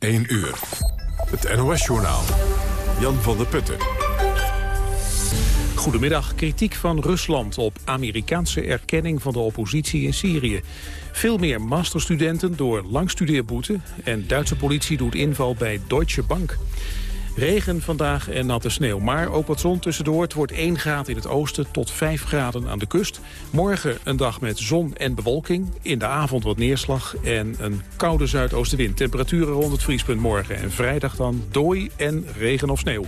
1 uur. Het NOS-journaal. Jan van der Putten. Goedemiddag. Kritiek van Rusland op Amerikaanse erkenning van de oppositie in Syrië. Veel meer masterstudenten door langstudeerboete... en Duitse politie doet inval bij Deutsche Bank. Regen vandaag en natte sneeuw, maar ook wat zon tussendoor. Het wordt 1 graad in het oosten tot 5 graden aan de kust. Morgen een dag met zon en bewolking. In de avond wat neerslag en een koude zuidoostenwind. Temperaturen rond het vriespunt morgen. En vrijdag dan dooi en regen of sneeuw.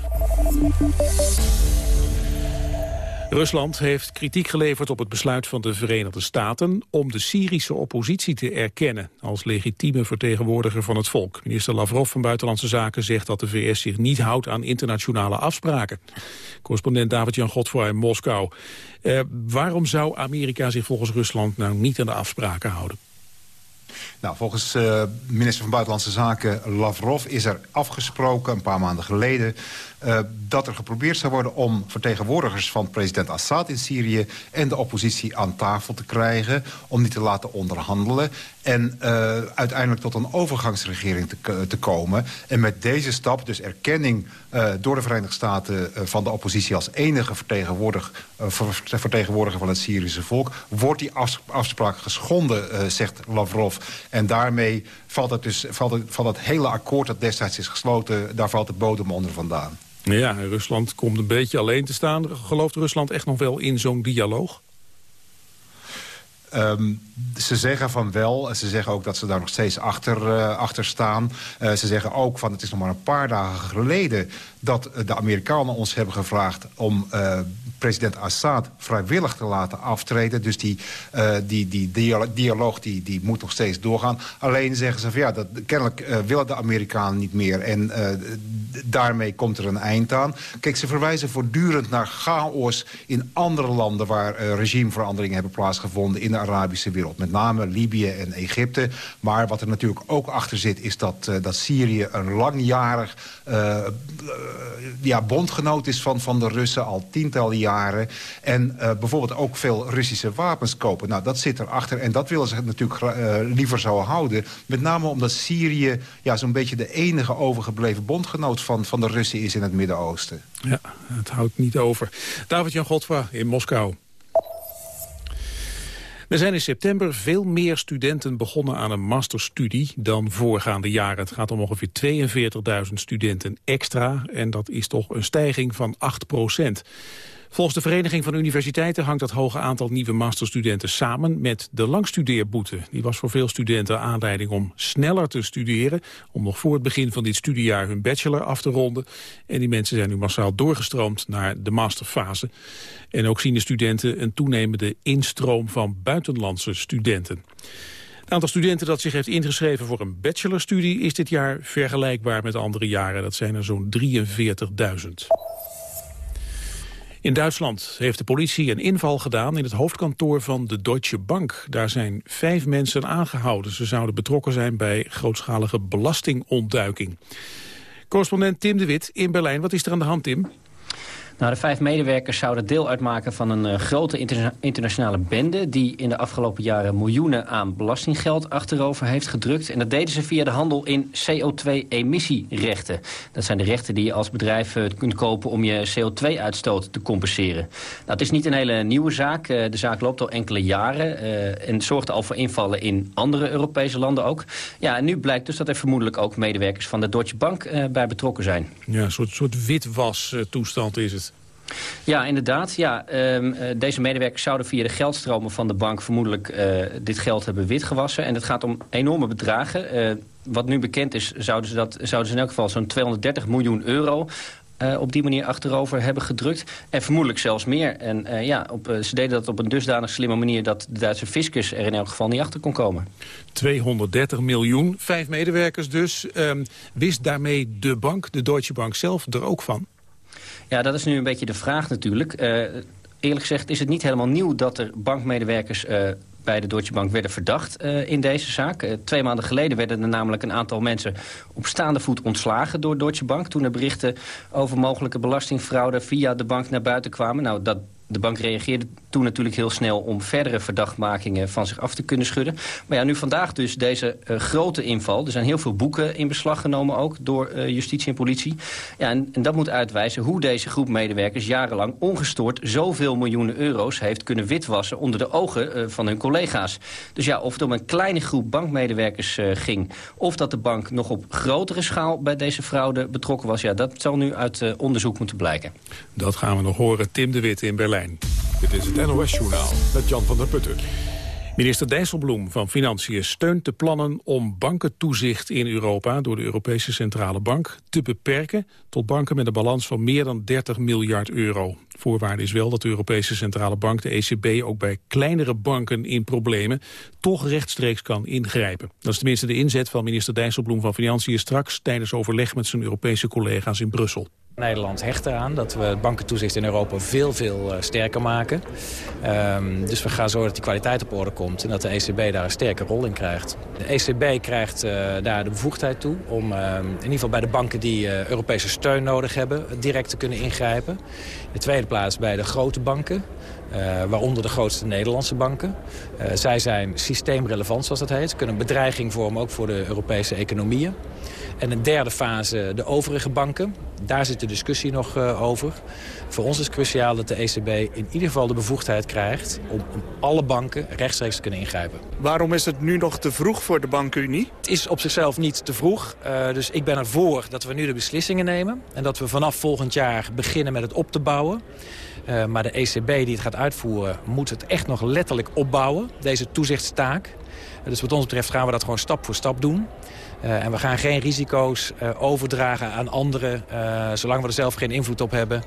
Rusland heeft kritiek geleverd op het besluit van de Verenigde Staten om de Syrische oppositie te erkennen als legitieme vertegenwoordiger van het volk. Minister Lavrov van Buitenlandse Zaken zegt dat de VS zich niet houdt aan internationale afspraken. Correspondent David-Jan Godfroy in Moskou. Eh, waarom zou Amerika zich volgens Rusland nou niet aan de afspraken houden? Nou, volgens uh, minister van Buitenlandse Zaken Lavrov is er afgesproken een paar maanden geleden uh, dat er geprobeerd zou worden om vertegenwoordigers van president Assad in Syrië en de oppositie aan tafel te krijgen, om die te laten onderhandelen en uh, uiteindelijk tot een overgangsregering te, te, komen. En met deze stap, dus erkenning door de Verenigde Staten van de oppositie als enige vertegenwoordiger, vertegenwoordiger van het Syrische volk, wordt die afspraak geschonden, zegt Lavrov. En daarmee valt het, dus, valt, het, valt het hele akkoord dat destijds is gesloten... daar valt de bodem onder vandaan. Ja, Rusland komt een beetje alleen te staan. Gelooft Rusland echt nog wel in zo'n dialoog? Um, ze zeggen van wel. Ze zeggen ook dat ze daar nog steeds achter, uh, achter staan. Uh, ze zeggen ook van het is nog maar een paar dagen geleden... dat de Amerikanen ons hebben gevraagd om uh, president Assad vrijwillig te laten aftreden. Dus die, uh, die, die dialoog die, die moet nog steeds doorgaan. Alleen zeggen ze van ja, dat, kennelijk willen de Amerikanen niet meer. En daarmee komt er een eind aan. Kijk, ze verwijzen voortdurend naar chaos in andere landen... waar regimeveranderingen hebben plaatsgevonden in de Arabische wereld. Met name Libië en Egypte. Maar wat er natuurlijk ook achter zit... is dat, dat Syrië een langjarig ja, bondgenoot is van, van de Russen... al tientallen jaren en uh, bijvoorbeeld ook veel Russische wapens kopen. Nou, dat zit erachter. En dat willen ze natuurlijk uh, liever zo houden. Met name omdat Syrië ja, zo'n beetje de enige overgebleven bondgenoot van, van de Russen is in het Midden-Oosten. Ja, het houdt niet over. David-Jan Godfra in Moskou. Er zijn in september veel meer studenten begonnen aan een masterstudie dan voorgaande jaren. Het gaat om ongeveer 42.000 studenten extra en dat is toch een stijging van 8 procent. Volgens de Vereniging van Universiteiten hangt dat hoge aantal nieuwe masterstudenten samen met de langstudeerboete. Die was voor veel studenten aanleiding om sneller te studeren, om nog voor het begin van dit studiejaar hun bachelor af te ronden. En die mensen zijn nu massaal doorgestroomd naar de masterfase. En ook zien de studenten een toenemende instroom van buitenlandse studenten. Het aantal studenten dat zich heeft ingeschreven voor een bachelorstudie is dit jaar vergelijkbaar met andere jaren. Dat zijn er zo'n 43.000. In Duitsland heeft de politie een inval gedaan in het hoofdkantoor van de Deutsche Bank. Daar zijn vijf mensen aangehouden. Ze zouden betrokken zijn bij grootschalige belastingontduiking. Correspondent Tim de Wit in Berlijn. Wat is er aan de hand, Tim? Nou, de vijf medewerkers zouden deel uitmaken van een uh, grote interna internationale bende... die in de afgelopen jaren miljoenen aan belastinggeld achterover heeft gedrukt. En dat deden ze via de handel in CO2-emissierechten. Dat zijn de rechten die je als bedrijf uh, kunt kopen om je CO2-uitstoot te compenseren. Nou, het is niet een hele nieuwe zaak. Uh, de zaak loopt al enkele jaren en zorgt al voor invallen in andere Europese landen ook. Ja, en nu blijkt dus dat er vermoedelijk ook medewerkers van de Deutsche Bank bij betrokken zijn. Ja, een soort, soort witwas toestand is het. Ja, inderdaad. Ja, um, deze medewerkers zouden via de geldstromen van de bank... vermoedelijk uh, dit geld hebben witgewassen. En het gaat om enorme bedragen. Uh, wat nu bekend is, zouden ze, dat, zouden ze in elk geval zo'n 230 miljoen euro... Op die manier achterover hebben gedrukt. En vermoedelijk zelfs meer. En ja, op, ze deden dat op een dusdanig slimme manier... dat de Duitse fiscus er in elk geval niet achter kon komen. 230 miljoen, vijf medewerkers dus. Um, wist daarmee de bank, de Deutsche Bank zelf, er ook van? Ja, dat is nu een beetje de vraag natuurlijk. Uh, eerlijk gezegd is het niet helemaal nieuw dat er bankmedewerkers... Uh, bij de Deutsche Bank werden verdacht uh, in deze zaak. Twee maanden geleden werden er namelijk een aantal mensen op staande voet ontslagen door Deutsche Bank. Toen er berichten over mogelijke belastingfraude via de bank naar buiten kwamen. Nou, dat, de bank reageerde toen natuurlijk heel snel om verdere verdachtmakingen van zich af te kunnen schudden. Maar ja, nu vandaag dus deze uh, grote inval. Er zijn heel veel boeken in beslag genomen ook door uh, justitie en politie. Ja, en, dat moet uitwijzen hoe deze groep medewerkers jarenlang ongestoord zoveel miljoenen euro's heeft kunnen witwassen onder de ogen uh, van hun collega's. Dus ja, of het om een kleine groep bankmedewerkers ging of dat de bank nog op grotere schaal bij deze fraude betrokken was, ja, dat zal nu uit onderzoek moeten blijken. Dat gaan we nog horen. Tim de Wit in Berlijn. Dit is het NOS-journaal met Jan van der Putten. Minister Dijsselbloem van Financiën steunt de plannen om bankentoezicht in Europa door de Europese Centrale Bank te beperken tot banken met een balans van meer dan 30 miljard euro. Voorwaarde is wel dat de Europese Centrale Bank, de ECB, ook bij kleinere banken in problemen toch rechtstreeks kan ingrijpen. Dat is tenminste de inzet van minister Dijsselbloem van Financiën straks tijdens overleg met zijn Europese collega's in Brussel. Nederland hecht eraan dat we het bankentoezicht in Europa veel, veel uh, sterker maken. Um, dus we gaan zorgen dat die kwaliteit op orde komt en dat de ECB daar een sterke rol in krijgt. De ECB krijgt uh, daar de bevoegdheid toe om uh, in ieder geval bij de banken die uh, Europese steun nodig hebben direct te kunnen ingrijpen. In de tweede plaats bij de grote banken. Uh, waaronder de grootste Nederlandse banken. Uh, zij zijn systeemrelevant, zoals dat heet. Ze kunnen een bedreiging vormen, ook voor de Europese economieën. En een derde fase, de overige banken. Daar zit de discussie nog uh, over. Voor ons is cruciaal dat de ECB in ieder geval de bevoegdheid krijgt... om, om alle banken rechtstreeks te kunnen ingrijpen. Waarom is het nu nog te vroeg voor de bankenunie? Het is op zichzelf niet te vroeg. Uh, dus ik ben ervoor dat we nu de beslissingen nemen. En dat we vanaf volgend jaar beginnen met het op te bouwen. Uh, maar de ECB die het gaat uitvoeren moet het echt nog letterlijk opbouwen. Deze toezichtstaak. Dus wat ons betreft gaan we dat gewoon stap voor stap doen. Uh, en we gaan geen risico's uh, overdragen aan anderen, uh, zolang we er zelf geen invloed op hebben.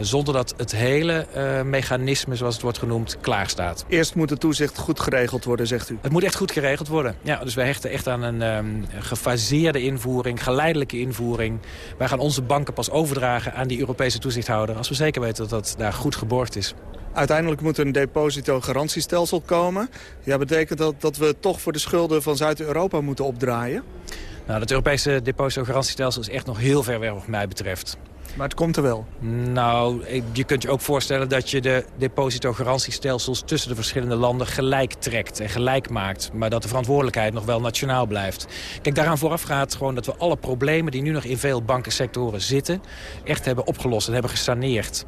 zonder dat het hele mechanisme, zoals het wordt genoemd, klaar staat. Eerst moet het toezicht goed geregeld worden, zegt u? Het moet echt goed geregeld worden. Ja, dus wij hechten echt aan een um, gefaseerde invoering, geleidelijke invoering. Wij gaan onze banken pas overdragen aan die Europese toezichthouder... als we zeker weten dat dat daar goed geborgd is. Uiteindelijk moet er een depositogarantiestelsel komen. Ja, betekent dat dat we toch voor de schulden van Zuid-Europa moeten opdraaien? Nou, het Europese depositogarantiestelsel is echt nog heel ver weg wat mij betreft. Maar het komt er wel? Nou, je kunt je ook voorstellen dat je de depositogarantiestelsels tussen de verschillende landen gelijk trekt en gelijk maakt. Maar dat de verantwoordelijkheid nog wel nationaal blijft. Kijk, daaraan vooraf gaat gewoon dat we alle problemen die nu nog in veel bankensectoren zitten, echt hebben opgelost en hebben gesaneerd.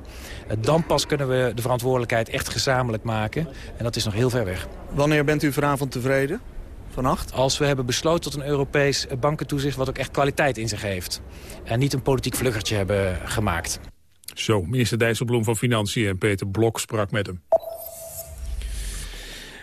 Dan pas kunnen we de verantwoordelijkheid echt gezamenlijk maken. En dat is nog heel ver weg. Wanneer bent u vanavond tevreden? Vannacht? Als we hebben besloten tot een Europees bankentoezicht... wat ook echt kwaliteit in zich heeft. En niet een politiek vluggertje hebben gemaakt. Zo, minister Dijsselbloem van Financiën en Peter Blok sprak met hem.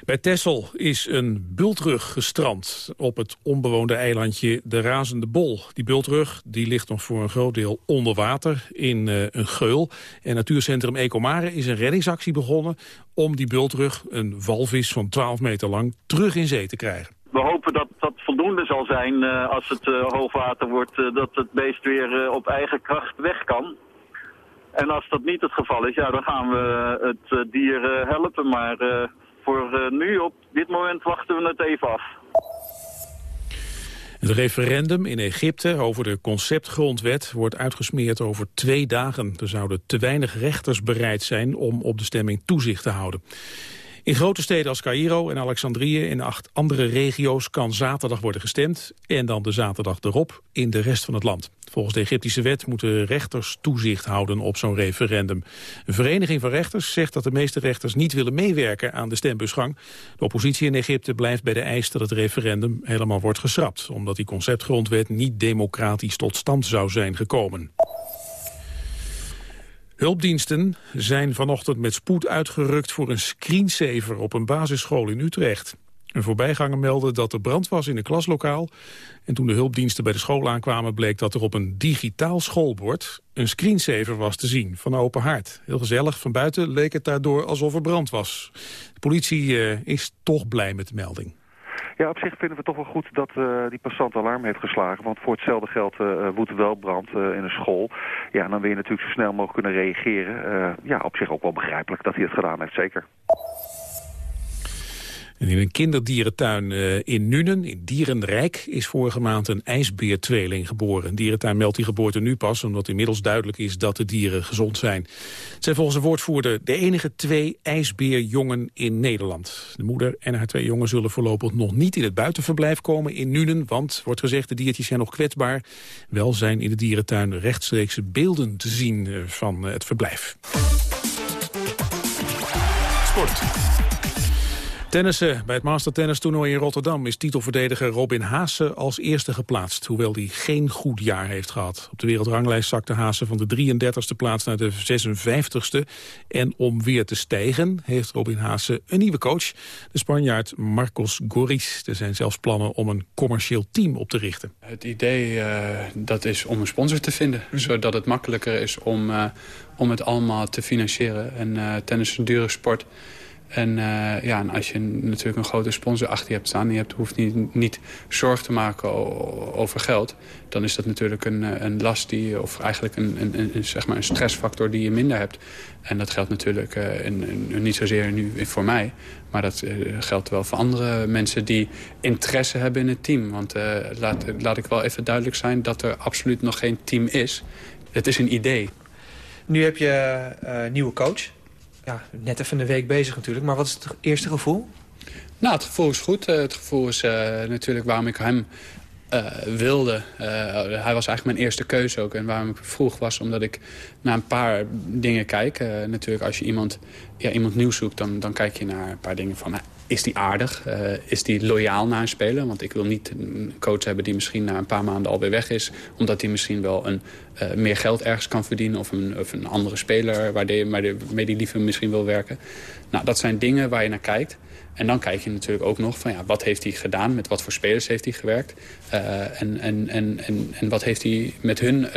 Bij Texel is een bultrug gestrand op het onbewoonde eilandje de Razende Bol. Die bultrug die ligt nog voor een groot deel onder water in uh, een geul. En natuurcentrum Ecomare is een reddingsactie begonnen om die bultrug, een walvis van 12 meter lang, terug in zee te krijgen. We hopen dat dat voldoende zal zijn uh, als het uh, hoogwater wordt, dat het beest weer op eigen kracht weg kan. En als dat niet het geval is, ja, dan gaan we het dier helpen. Maar voor nu, op dit moment, wachten we het even af. Het referendum in Egypte over de conceptgrondwet wordt uitgesmeerd over twee dagen. Er zouden te weinig rechters bereid zijn om op de stemming toezicht te houden. In grote steden als Cairo en Alexandrië en acht andere regio's kan zaterdag worden gestemd en dan de zaterdag erop in de rest van het land. Volgens de Egyptische wet moeten rechters toezicht houden op zo'n referendum. Een vereniging van rechters zegt dat de meeste rechters niet willen meewerken aan de stembusgang. De oppositie in Egypte blijft bij de eis dat het referendum helemaal wordt geschrapt, omdat die conceptgrondwet niet democratisch tot stand zou zijn gekomen. Hulpdiensten zijn vanochtend met spoed uitgerukt voor een screensaver op een basisschool in Utrecht. Een voorbijganger meldde dat er brand was in een klaslokaal. En toen de hulpdiensten bij de school aankwamen bleek dat er op een digitaal schoolbord een screensaver was te zien van Open Haard. Heel gezellig, van buiten leek het daardoor alsof er brand was. De politie uh, is toch blij met de melding. Ja, op zich vinden we toch wel goed dat uh, die passant alarm heeft geslagen. Want voor hetzelfde geld uh, woedt wel brand in een school. Ja, dan wil je natuurlijk zo snel mogelijk kunnen reageren. ja, op zich ook wel begrijpelijk dat hij het gedaan heeft, zeker. In een kinderdierentuin eh, in Nuenen, in Dierenrijk, is vorige maand een ijsbeertweeling geboren. Een dierentuin meldt die geboorte nu pas, omdat inmiddels duidelijk is dat de dieren gezond zijn. Het zijn volgens de woordvoerder de enige twee ijsbeerjongen in Nederland. De moeder en haar twee jongen zullen voorlopig nog niet in het buitenverblijf komen in Nuenen, want, wordt gezegd, de diertjes zijn nog kwetsbaar. Wel zijn in de dierentuin rechtstreekse beelden te zien eh, van het verblijf. Sport. Tennissen. Bij het Master Tennis toernooi in Rotterdam is titelverdediger Robin Haase als eerste geplaatst. Hoewel hij geen goed jaar heeft gehad. Op de wereldranglijst zakte Haase van de 33ste plaats naar de 56ste. En om weer te stijgen heeft Robin Haase een nieuwe coach. De Spanjaard Marcos Goris. Er zijn zelfs plannen om een commercieel team op te richten. Het idee uh, dat is om een sponsor te vinden. Zodat het makkelijker is om, uh, om het allemaal te financieren. En uh, tennis is een dure sport. En, uh, ja, en als je natuurlijk een grote sponsor achter je hebt staan... en je hebt, hoeft niet, niet zorg te maken over geld... dan is dat natuurlijk een, eh, een last die, of eigenlijk een, een, zeg maar een stressfactor die je minder hebt. En dat geldt natuurlijk uh, in, niet zozeer nu voor mij... maar dat geldt wel voor andere mensen die interesse hebben in het team. Want laat, laat ik wel even duidelijk zijn dat er absoluut nog geen team is. Het is een idee. Nu heb je nieuwe coach ja, net even een week bezig natuurlijk. Maar wat is het eerste gevoel? Nou, het gevoel is goed. Uh, het gevoel is uh, natuurlijk waarom ik hem uh, wilde. hij was eigenlijk mijn eerste keuze ook. En waarom ik vroeg was omdat ik naar een paar dingen kijk. natuurlijk als je iemand, ja, iemand nieuw zoekt, dan, dan kijk je naar een paar dingen van... Is die aardig? Uh, is die loyaal naar een speler? Want ik wil niet een coach hebben die misschien na een paar maanden alweer weg is. Omdat hij misschien wel een, uh, meer geld ergens kan verdienen. Of een, of een andere speler waar die, waarmee die liever misschien wil werken. Nou, dat zijn dingen waar je naar kijkt. En dan kijk je natuurlijk ook nog van ja, wat heeft hij gedaan? Met wat voor spelers heeft hij gewerkt? Uh, en, en, en, en, en wat heeft hij met hun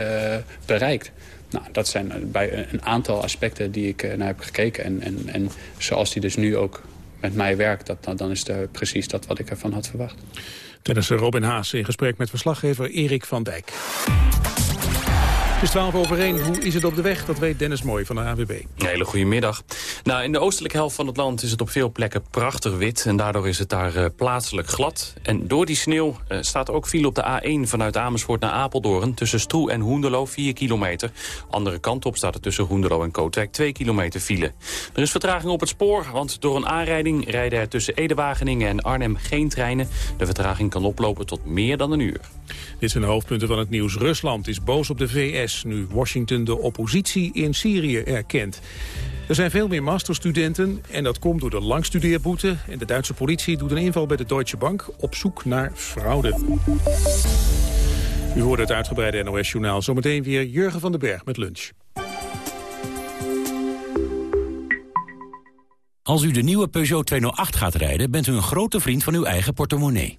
bereikt? Nou, dat zijn bij een aantal aspecten die ik naar heb gekeken. En, en, en zoals hij dus nu ook met mij werkt, dat, dan is het precies dat wat ik ervan had verwacht. Tennisser Robin Haas in gesprek met verslaggever Erik van Dijk is 12 over 1. Hoe is het op de weg? Dat weet Dennis Mooi van de AWB. Een hele goede middag. Nou, in de oostelijke helft van het land is het op veel plekken prachtig wit. En daardoor is het daar uh, plaatselijk glad. En door die sneeuw uh, staat ook file op de A1 vanuit Amersfoort naar Apeldoorn. Tussen Stroe en Hoenderloo 4 kilometer. Andere kant op staat er tussen Hoenderloo en Kootwijk 2 kilometer file. Er is vertraging op het spoor, want door een aanrijding rijden er tussen Ede-Wageningen en Arnhem geen treinen. De vertraging kan oplopen tot meer dan een uur. Dit zijn de hoofdpunten van het nieuws. Rusland is boos op de VS nu Washington de oppositie in Syrië erkent. Er zijn veel meer masterstudenten en dat komt door de langstudeerboete. En de Duitse politie doet een inval bij de Deutsche Bank op zoek naar fraude. U hoort het uitgebreide NOS-journaal. Zometeen weer Jurgen van den Berg met lunch. Als u de nieuwe Peugeot 208 gaat rijden, bent u een grote vriend van uw eigen portemonnee.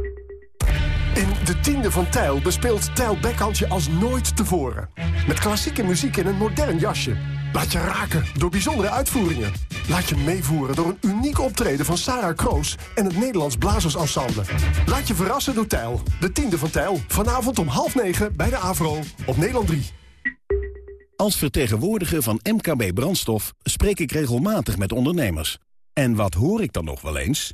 In de tiende van Tijl bespeelt Tijl Bekhandje als nooit tevoren. Met klassieke muziek in een modern jasje. Laat je raken door bijzondere uitvoeringen. Laat je meevoeren door een uniek optreden van Sarah Kroos en het Nederlands Blazersensemble. Laat je verrassen door Tijl. De tiende van Tijl. Vanavond om half negen bij de Avro op Nederland 3. Als vertegenwoordiger van MKB Brandstof spreek ik regelmatig met ondernemers. En wat hoor ik dan nog wel eens?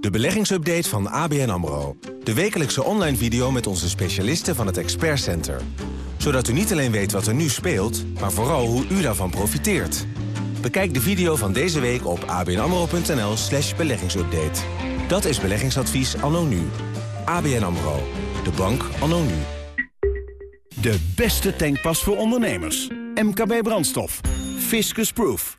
de beleggingsupdate van ABN AMRO. De wekelijkse online video met onze specialisten van het Expert Center. Zodat u niet alleen weet wat er nu speelt, maar vooral hoe u daarvan profiteert. Bekijk de video van deze week op abnamro.nl slash beleggingsupdate. Dat is beleggingsadvies anno nu. ABN AMRO. De bank anno nu. De beste tankpas voor ondernemers. MKB Brandstof. Fiscus Proof.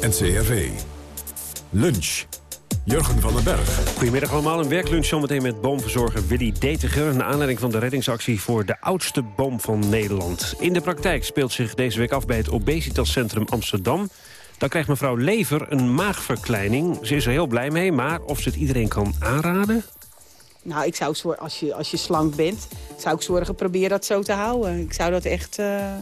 NCRV. Lunch. Jurgen van den Berg. Goedemiddag allemaal. Een werklunch zometeen met boomverzorger Willy Detiger... een aanleiding van de reddingsactie voor de oudste boom van Nederland. In de praktijk speelt zich deze week af bij het Obesitascentrum Amsterdam. Dan krijgt mevrouw Lever een maagverkleining. Ze is er heel blij mee, maar of ze het iedereen kan aanraden... Nou, ik zou zorgen, als je, als je slank bent, zou ik zorgen proberen dat zo te houden. Ik zou dat echt... Uh...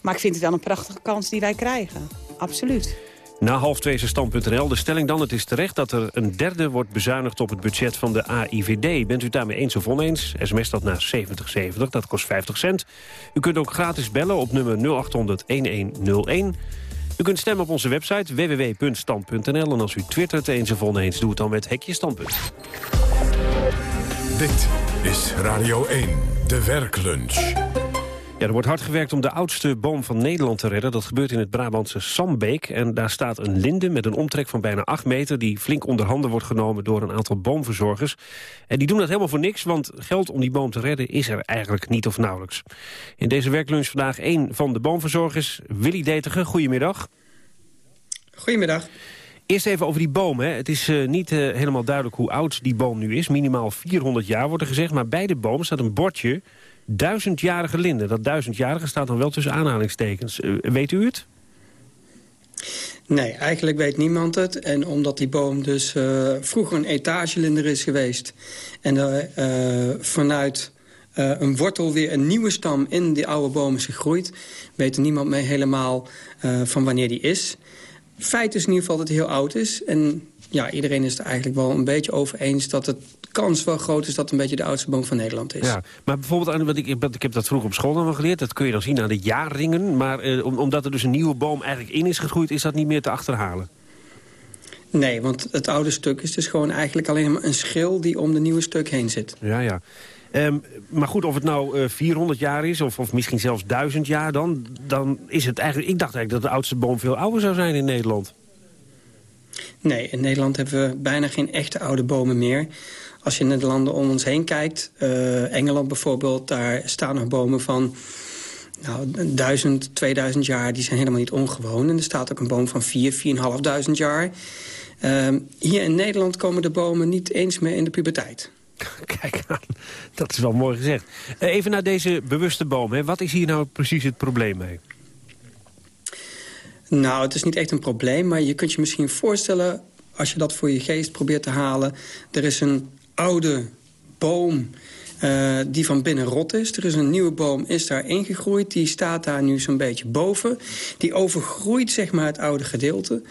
Maar ik vind het wel een prachtige kans die wij krijgen. Absoluut. Na half twee is stand.nl. De stelling dan, het is terecht dat er een derde wordt bezuinigd op het budget van de AIVD. Bent u daarmee eens of oneens? SMS dat naar 7070, dat kost 50 cent. U kunt ook gratis bellen op nummer 0800-1101. U kunt stemmen op onze website www.stand.nl. En als u twittert eens of oneens, doe het dan met Hekje Standpunt. Dit is Radio 1, de werklunch. Ja, er wordt hard gewerkt om de oudste boom van Nederland te redden. Dat gebeurt in het Brabantse Sambeek. En daar staat een linde met een omtrek van bijna 8 meter... die flink onder handen wordt genomen door een aantal boomverzorgers. En die doen dat helemaal voor niks, want geld om die boom te redden... is er eigenlijk niet of nauwelijks. In deze werklunch vandaag één van de boomverzorgers, Willy Detiger. Goedemiddag. Goedemiddag. Eerst even over die boom. Hè. Het is uh, niet uh, helemaal duidelijk hoe oud die boom nu is. Minimaal 400 jaar wordt er gezegd. Maar bij de boom staat een bordje duizendjarige linde. Dat duizendjarige staat dan wel tussen aanhalingstekens. Uh, weet u het? Nee, eigenlijk weet niemand het. En omdat die boom dus uh, vroeger een etagelinder is geweest... en uh, vanuit een wortel weer een nieuwe stam in die oude boom is gegroeid... weet er niemand mee helemaal van wanneer die is. Feit is in ieder geval dat hij heel oud is. En ja, iedereen is er eigenlijk wel een beetje over eens... dat het kans wel groot is dat het een beetje de oudste boom van Nederland is. Ja, maar bijvoorbeeld, ik, ik heb dat vroeger op school nog geleerd... dat kun je dan zien aan de jaarringen. Maar eh, omdat er dus een nieuwe boom eigenlijk in is gegroeid... is dat niet meer te achterhalen? Nee, want het oude stuk is dus gewoon eigenlijk alleen maar een schil... die om de nieuwe stuk heen zit. Ja, ja. Um, maar goed, of het nou uh, 400 jaar is, of, of misschien zelfs 1000 jaar... Dan, dan is het eigenlijk... Ik dacht eigenlijk dat de oudste boom veel ouder zou zijn in Nederland. Nee, in Nederland hebben we bijna geen echte oude bomen meer. Als je naar de landen om ons heen kijkt, uh, Engeland bijvoorbeeld... daar staan nog bomen van nou, 1000, 2000 jaar, die zijn helemaal niet ongewoon. En er staat ook een boom van 4, 4.500 jaar. Uh, hier in Nederland komen de bomen niet eens meer in de puberteit. Kijk dat is wel mooi gezegd. Uh, even naar deze bewuste boom. Hè. Wat is hier nou precies het probleem mee? Nou, het is niet echt een probleem, maar je kunt je misschien voorstellen... als je dat voor je geest probeert te halen... er is een oude boom uh, die van binnen rot is. Er is een nieuwe boom, is daar ingegroeid. Die staat daar nu zo'n beetje boven. Die overgroeit zeg maar het oude gedeelte.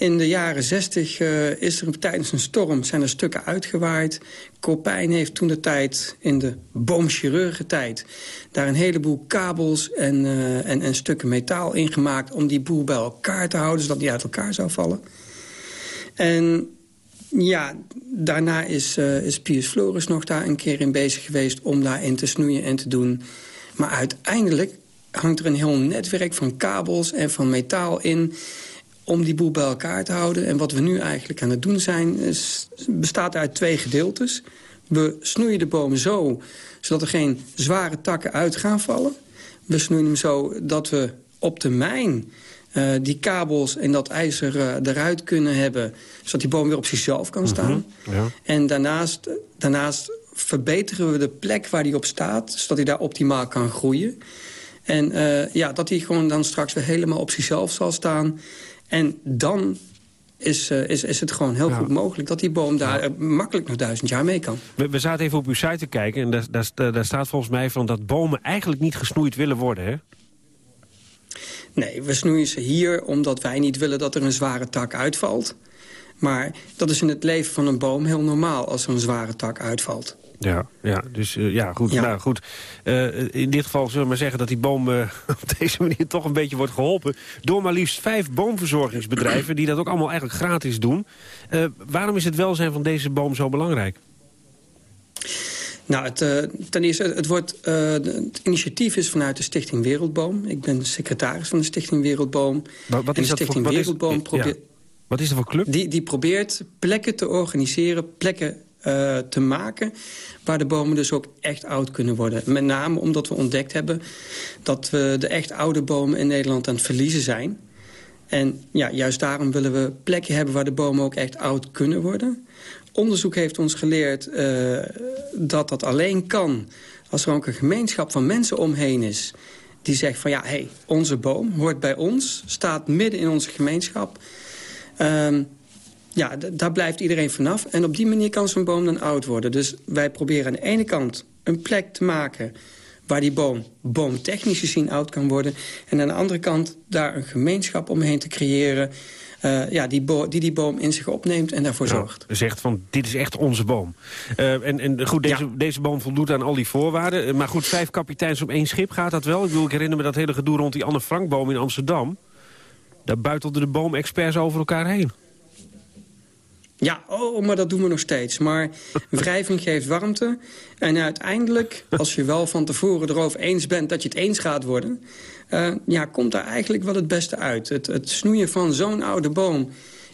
In de jaren 60 uh, is er tijdens een storm zijn er stukken uitgewaaid. Kopijn heeft toen de tijd, in de boomchirurgentijd... daar een heleboel kabels en, uh, en, en stukken metaal ingemaakt... om die boel bij elkaar te houden, zodat die uit elkaar zou vallen. En ja, daarna is, uh, is Floris nog daar een keer in bezig geweest... om daarin te snoeien en te doen. Maar uiteindelijk hangt er een heel netwerk van kabels en van metaal in om die boel bij elkaar te houden. En wat we nu eigenlijk aan het doen zijn, is, bestaat uit twee gedeeltes. We snoeien de boom zo, zodat er geen zware takken uit gaan vallen. We snoeien hem zo dat we op termijn uh, die kabels en dat ijzer uh, eruit kunnen hebben... zodat die boom weer op zichzelf kan staan. Mhm, ja. En daarnaast, daarnaast verbeteren we de plek waar die op staat... zodat hij daar optimaal kan groeien. En uh, ja, dat hij gewoon dan straks weer helemaal op zichzelf zal staan... En dan is, uh, is, is het gewoon heel ja. goed mogelijk dat die boom daar ja. makkelijk nog duizend jaar mee kan. We, we zaten even op uw site te kijken en daar, daar, daar staat volgens mij van dat bomen eigenlijk niet gesnoeid willen worden, hè? Nee, we snoeien ze hier omdat wij niet willen dat er een zware tak uitvalt. Maar dat is in het leven van een boom heel normaal als er een zware tak uitvalt. Ja, ja, dus uh, ja, goed. Nou, goed. Uh, in dit geval zullen we maar zeggen dat die boom uh, op deze manier toch een beetje wordt geholpen... door maar liefst vijf boomverzorgingsbedrijven die dat ook allemaal eigenlijk gratis doen. waarom is het welzijn van deze boom zo belangrijk? Nou, het, ten eerste, het, wordt, het initiatief is vanuit de Stichting Wereldboom. Ik ben secretaris van de Stichting Wereldboom. Wat, wat is de Stichting dat voor, Wereldboom is, probeert... Ja. Wat is er voor club? Die, die probeert plekken te organiseren, plekken uh, te maken... waar de bomen dus ook echt oud kunnen worden. Met name omdat we ontdekt hebben dat we de echt oude bomen in Nederland aan het verliezen zijn. En ja, juist daarom willen we plekken hebben waar de bomen ook echt oud kunnen worden onderzoek heeft ons geleerd uh, dat dat alleen kan... als er ook een gemeenschap van mensen omheen is... die zegt van ja, hey, onze boom hoort bij ons... staat midden in onze gemeenschap... Uh, ja, daar blijft iedereen vanaf. En op die manier kan zo'n boom dan oud worden. Dus wij proberen aan de ene kant een plek te maken waar die boom boomtechnisch gezien oud kan worden. En aan de andere kant daar een gemeenschap omheen te creëren... Uh, ja, die, die die boom in zich opneemt en daarvoor zorgt. Zegt van, dit is echt onze boom. Uh, en, en goed, deze, ja. deze boom voldoet aan al die voorwaarden. Uh, maar goed, vijf kapiteins op één schip gaat dat wel. Ik, bedoel, ik herinner me dat hele gedoe rond die Anne Frankboom in Amsterdam. Daar buitelden de boomexperts over elkaar heen. Ja, oh, maar dat doen we nog steeds. Maar wrijving geeft warmte. En uiteindelijk, als je wel van tevoren erover eens bent dat je het eens gaat worden... Uh, ja, komt daar eigenlijk wel het beste uit. Het, het snoeien van zo'n oude boom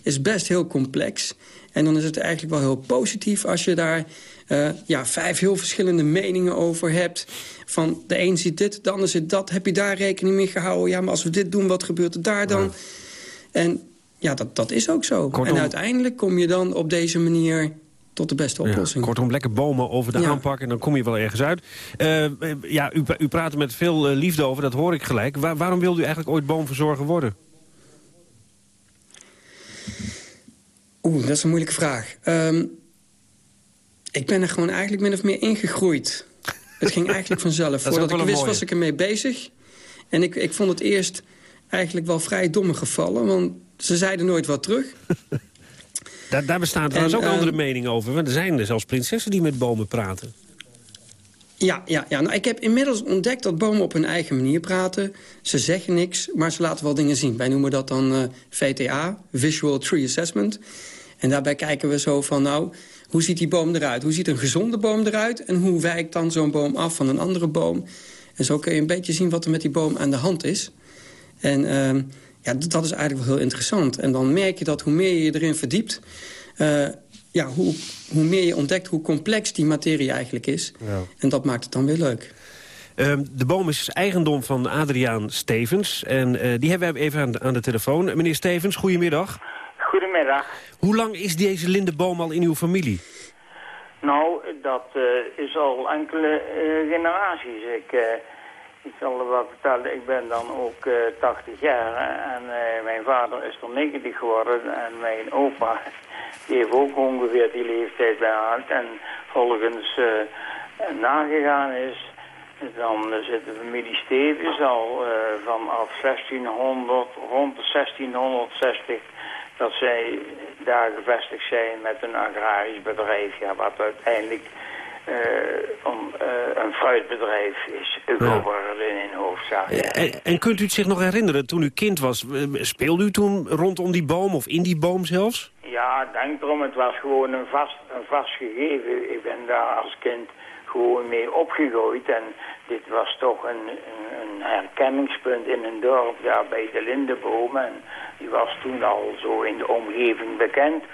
is best heel complex. En dan is het eigenlijk wel heel positief als je daar uh, ja, vijf heel verschillende meningen over hebt. Van de een ziet dit, de ander ziet dat. Heb je daar rekening mee gehouden? Ja, maar als we dit doen, wat gebeurt er daar dan? Ja. En ja, dat, dat is ook zo. Kortom, en uiteindelijk kom je dan op deze manier tot de beste oplossing. Ja, kortom, lekker bomen over de ja. aanpak en dan kom je wel ergens uit. Uh, ja, u, u praat er met veel uh, liefde over, dat hoor ik gelijk. Waar, waarom wilde u eigenlijk ooit boomverzorger worden? Oeh, dat is een moeilijke vraag. Um, ik ben er gewoon eigenlijk min of meer ingegroeid. Het ging eigenlijk vanzelf. Voordat ik wist mooie. was ik ermee bezig. En ik, ik vond het eerst eigenlijk wel vrij domme gevallen. Want ze zeiden nooit wat terug. daar, daar bestaan trouwens ook uh, andere meningen over. Want er zijn er zelfs prinsessen die met bomen praten. Ja, ja, ja. Nou, ik heb inmiddels ontdekt dat bomen op hun eigen manier praten. Ze zeggen niks, maar ze laten wel dingen zien. Wij noemen dat dan uh, VTA, Visual Tree Assessment. En daarbij kijken we zo van, nou, hoe ziet die boom eruit? Hoe ziet een gezonde boom eruit? En hoe wijkt dan zo'n boom af van een andere boom? En zo kun je een beetje zien wat er met die boom aan de hand is. En uh, ja, dat is eigenlijk wel heel interessant. En dan merk je dat hoe meer je je erin verdiept... Uh, ja, hoe, hoe meer je ontdekt hoe complex die materie eigenlijk is. Ja. En dat maakt het dan weer leuk. Uh, de boom is eigendom van Adriaan Stevens. En uh, die hebben we even aan de, aan de telefoon. Meneer Stevens, goedemiddag. Goedemiddag. Hoe lang is deze lindeboom al in uw familie? Nou, dat uh, is al enkele generaties. Ik ik zal er wat vertellen, ik ben dan ook uh, 80 jaar en mijn vader is er 90 geworden en mijn opa die heeft ook ongeveer die leeftijd behaald en volgens nagegaan is, dan zit de familie Stevens al vanaf 1600, rond de 1660 dat zij daar gevestigd zijn met een agrarisch bedrijf, ja, wat uiteindelijk uh, om, uh, een fruitbedrijf is geworden ja. in hoofdzaak. En, en, kunt u het zich nog herinneren, toen u kind was, speelde u toen rondom die boom of in die boom zelfs? Ja, denk erom, het was gewoon een vast, een vast gegeven. Ik ben daar als kind gewoon mee opgegooid en dit was toch een, een, een herkenningspunt in een dorp daar bij de Lindeboom en die was toen al zo in de omgeving bekend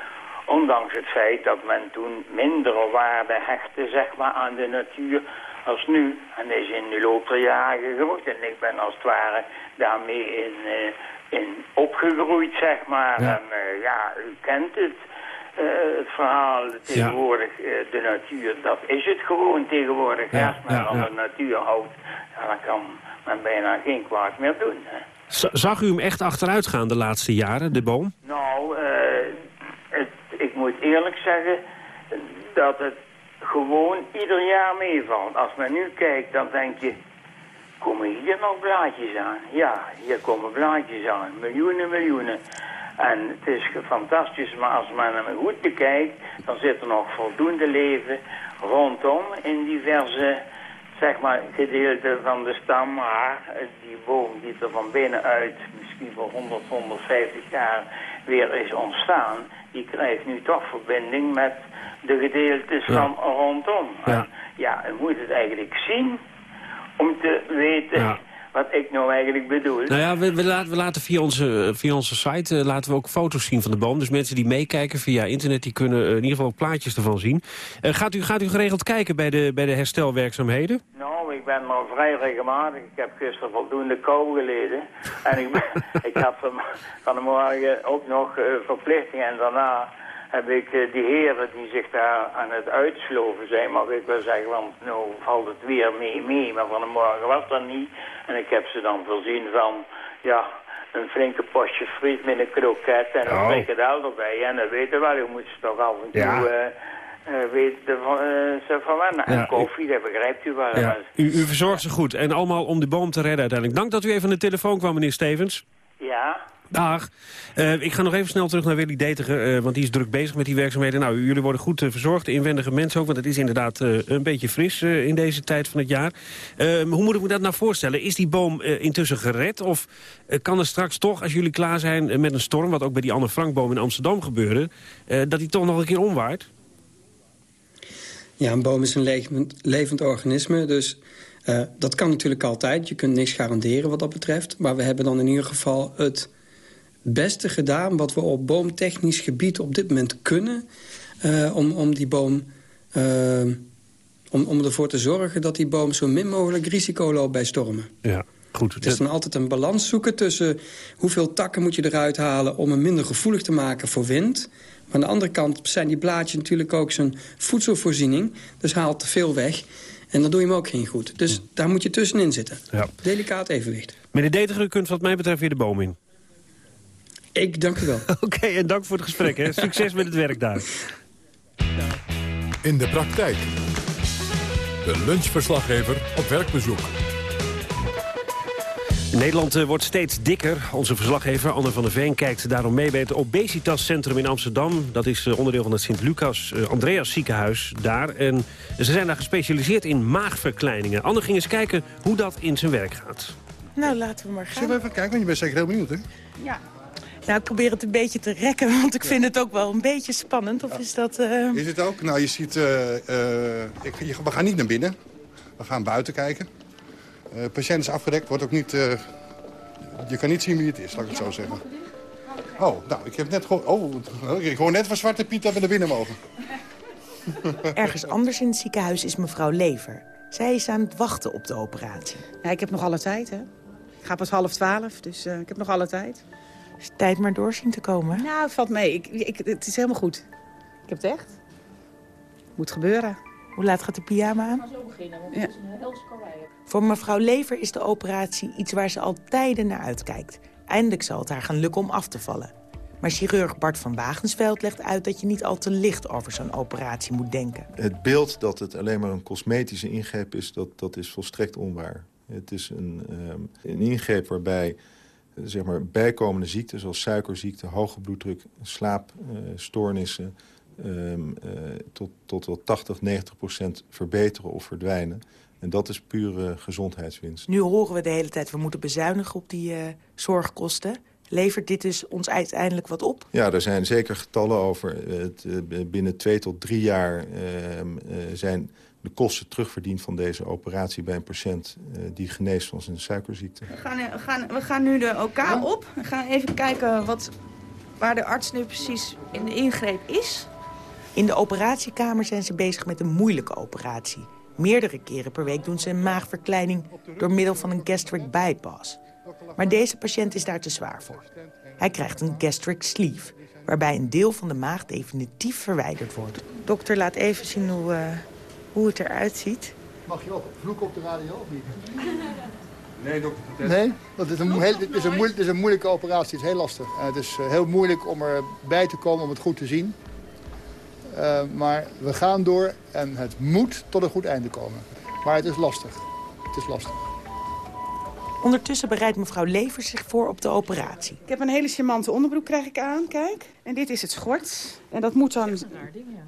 Ondanks het feit dat men toen mindere waarde hechtte zeg maar, aan de natuur als nu. En is in de loop der jaren gegroeid. En ik ben als het ware daarmee in, uh, in opgegroeid, zeg maar. Ja. En uh, ja, u kent het. Uh, het verhaal tegenwoordig, ja. de natuur, dat is het gewoon tegenwoordig. Ja, Als men ja, aan de natuur houdt, dan kan men bijna geen kwaad meer doen. Hè. Zag u hem echt achteruit gaan de laatste jaren, de boom? Nou, ik moet eerlijk zeggen dat het gewoon ieder jaar meevalt. Als men nu kijkt, dan denk je, komen hier nog blaadjes aan? Ja, hier komen blaadjes aan. Miljoenen, miljoenen. En het is fantastisch, maar als men hem goed bekijkt, dan zit er nog voldoende leven rondom in diverse zeg maar, gedeelten van de stam. Maar die boom die er van binnenuit misschien voor 100, 150 jaar weer is ontstaan, die krijgt nu toch verbinding met de gedeeltes van rondom. Ja. ja, je moet het eigenlijk zien om te weten wat ik nou eigenlijk bedoel. Nou ja, we, we, laten, we laten via onze, via onze site uh, laten we ook foto's zien van de boom. Dus mensen die meekijken via internet, die kunnen uh, in ieder geval ook plaatjes ervan zien. Uh, gaat, u, gaat u geregeld kijken bij de, bij de herstelwerkzaamheden? Nou, ik ben maar vrij regelmatig. Ik heb gisteren voldoende kou geleden. En ik, ben, ik had van, van de morgen ook nog verplichtingen en daarna heb ik uh, die heren die zich daar aan het uitsloven zijn, mag ik wel zeggen, want nu valt het weer mee, mee. Maar van de morgen was dat niet. En ik heb ze dan voorzien van, ja, een flinke postje friet met een kroket en een oh. frikadel erbij. En dan weten wel, je moet ze toch af en toe... Ja. Uh, uh, weten van, uh, van ja, En koffie, dat begrijpt u wel. Ja. U, u verzorgt ze goed. En allemaal om de boom te redden uiteindelijk. Dank dat u even aan de telefoon kwam, meneer Stevens. Ja. Dag. Uh, ik ga nog even snel terug naar Willy Detiger, uh, want die is druk bezig met die werkzaamheden. Nou, jullie worden goed uh, verzorgd, inwendige mensen ook, want het is inderdaad een beetje fris in deze tijd van het jaar. hoe moet ik me dat nou voorstellen? Is die boom intussen gered of kan er straks toch, als jullie klaar zijn met een storm, wat ook bij die Anne Frankboom in Amsterdam gebeurde, dat die toch nog een keer omwaait? Ja, een boom is een levend, levend organisme, dus dat kan natuurlijk altijd. Je kunt niks garanderen wat dat betreft, maar we hebben dan in ieder geval het beste gedaan wat we op boomtechnisch gebied op dit moment kunnen... Uh, om, om die boom... Uh, om, om ervoor te zorgen dat die boom zo min mogelijk risico loopt bij stormen. Ja, goed. Het is dan altijd een balans zoeken tussen hoeveel takken moet je eruit halen... om hem minder gevoelig te maken voor wind. Maar aan de andere kant zijn die blaadjes natuurlijk ook zijn voedselvoorziening. Dus haalt te veel weg. En dan doe je hem ook geen goed. Dus daar moet je tussenin zitten. Ja. Delicaat evenwicht. Meneer u kunt wat mij betreft weer de boom in. Ik dank u wel. Oké, en dank voor het gesprek. Hè. Succes met het werk daar. In de praktijk. De lunchverslaggever op werkbezoek. Nederland eh, wordt steeds dikker. Onze verslaggever Anne van der Veen kijkt daarom mee bij het obesitascentrum in Amsterdam. Dat is eh, onderdeel van het Sint-Lucas uh, Andreas ziekenhuis daar. En ze zijn daar gespecialiseerd in maagverkleiningen. Anne ging eens kijken hoe dat in zijn werk gaat. Nou, laten we maar gaan. Zullen we even kijken, want je bent zeker heel benieuwd, hè? Ja. Nou, ik probeer het een beetje te rekken, want ik vind het ook wel een beetje spannend. Of is dat... Uh... Is het ook? Nou, je ziet... Uh, ik, je, we gaan niet naar binnen. We gaan buiten kijken. De patiënt is afgedekt, wordt ook niet... je kan niet zien wie het is, laat ik het zo zeggen. Oh, nou, ik heb net gehoord... Oh, ik hoor net van Zwarte Piet dat we naar binnen mogen. Ergens anders in het ziekenhuis is mevrouw Lever. Zij is aan het wachten op de operatie. Ja, ik heb nog alle tijd, hè. Ik ga pas half twaalf, dus ik heb nog alle tijd tijd maar door zien te komen. Nou, het valt mee. Ik, ik, het is helemaal goed. Ik heb het echt. Moet gebeuren. Hoe laat gaat de pyjama aan? zo beginnen, want het is een Voor mevrouw Lever is de operatie iets waar ze al tijden naar uitkijkt. Eindelijk zal het haar gaan lukken om af te vallen. Maar chirurg Bart van Wagensveld legt uit dat je niet al te licht over zo'n operatie moet denken. Het beeld dat het alleen maar een cosmetische ingreep is, dat, dat is volstrekt onwaar. Het is een, um, een ingreep waarbij zeg maar, bijkomende ziekten zoals suikerziekte, hoge bloeddruk, slaapstoornissen... Ehm, eh, tot, tot wel 80, 90 procent verbeteren of verdwijnen. En dat is pure gezondheidswinst. Nu horen we de hele tijd, we moeten bezuinigen op die uh, zorgkosten. Levert dit dus ons uiteindelijk wat op? Ja, er zijn zeker getallen over. Het, eh, binnen twee tot drie jaar ehm, zijn de kosten terugverdient van deze operatie bij een patiënt uh, die geneest van zijn suikerziekte. We gaan, we gaan, we gaan nu de OK op. We gaan even kijken wat, waar de arts nu precies in de ingreep is. In de operatiekamer zijn ze bezig met een moeilijke operatie. Meerdere keren per week doen ze een maagverkleining door middel van een gastric bypass. Maar deze patiënt is daar te zwaar voor. Hij krijgt een gastric sleeve, waarbij een deel van de maag definitief verwijderd wordt. Dokter, laat even zien hoe, uh, hoe het eruit ziet. Mag je ook vloeken op de radio of niet? Nee, dokter. Nee, dat is een, heel, het, is een moeilijk, het is een moeilijke operatie. Het is heel lastig. En het is eh, heel moeilijk om erbij te komen om het goed te zien. Uh, maar we gaan door en het moet tot een goed einde komen. Maar het is lastig. Het is lastig. Ondertussen bereidt mevrouw Levers zich voor op de operatie. Ik heb een hele charmante onderbroek krijg ik aan, kijk. En dit is het schort. En dat moet dan...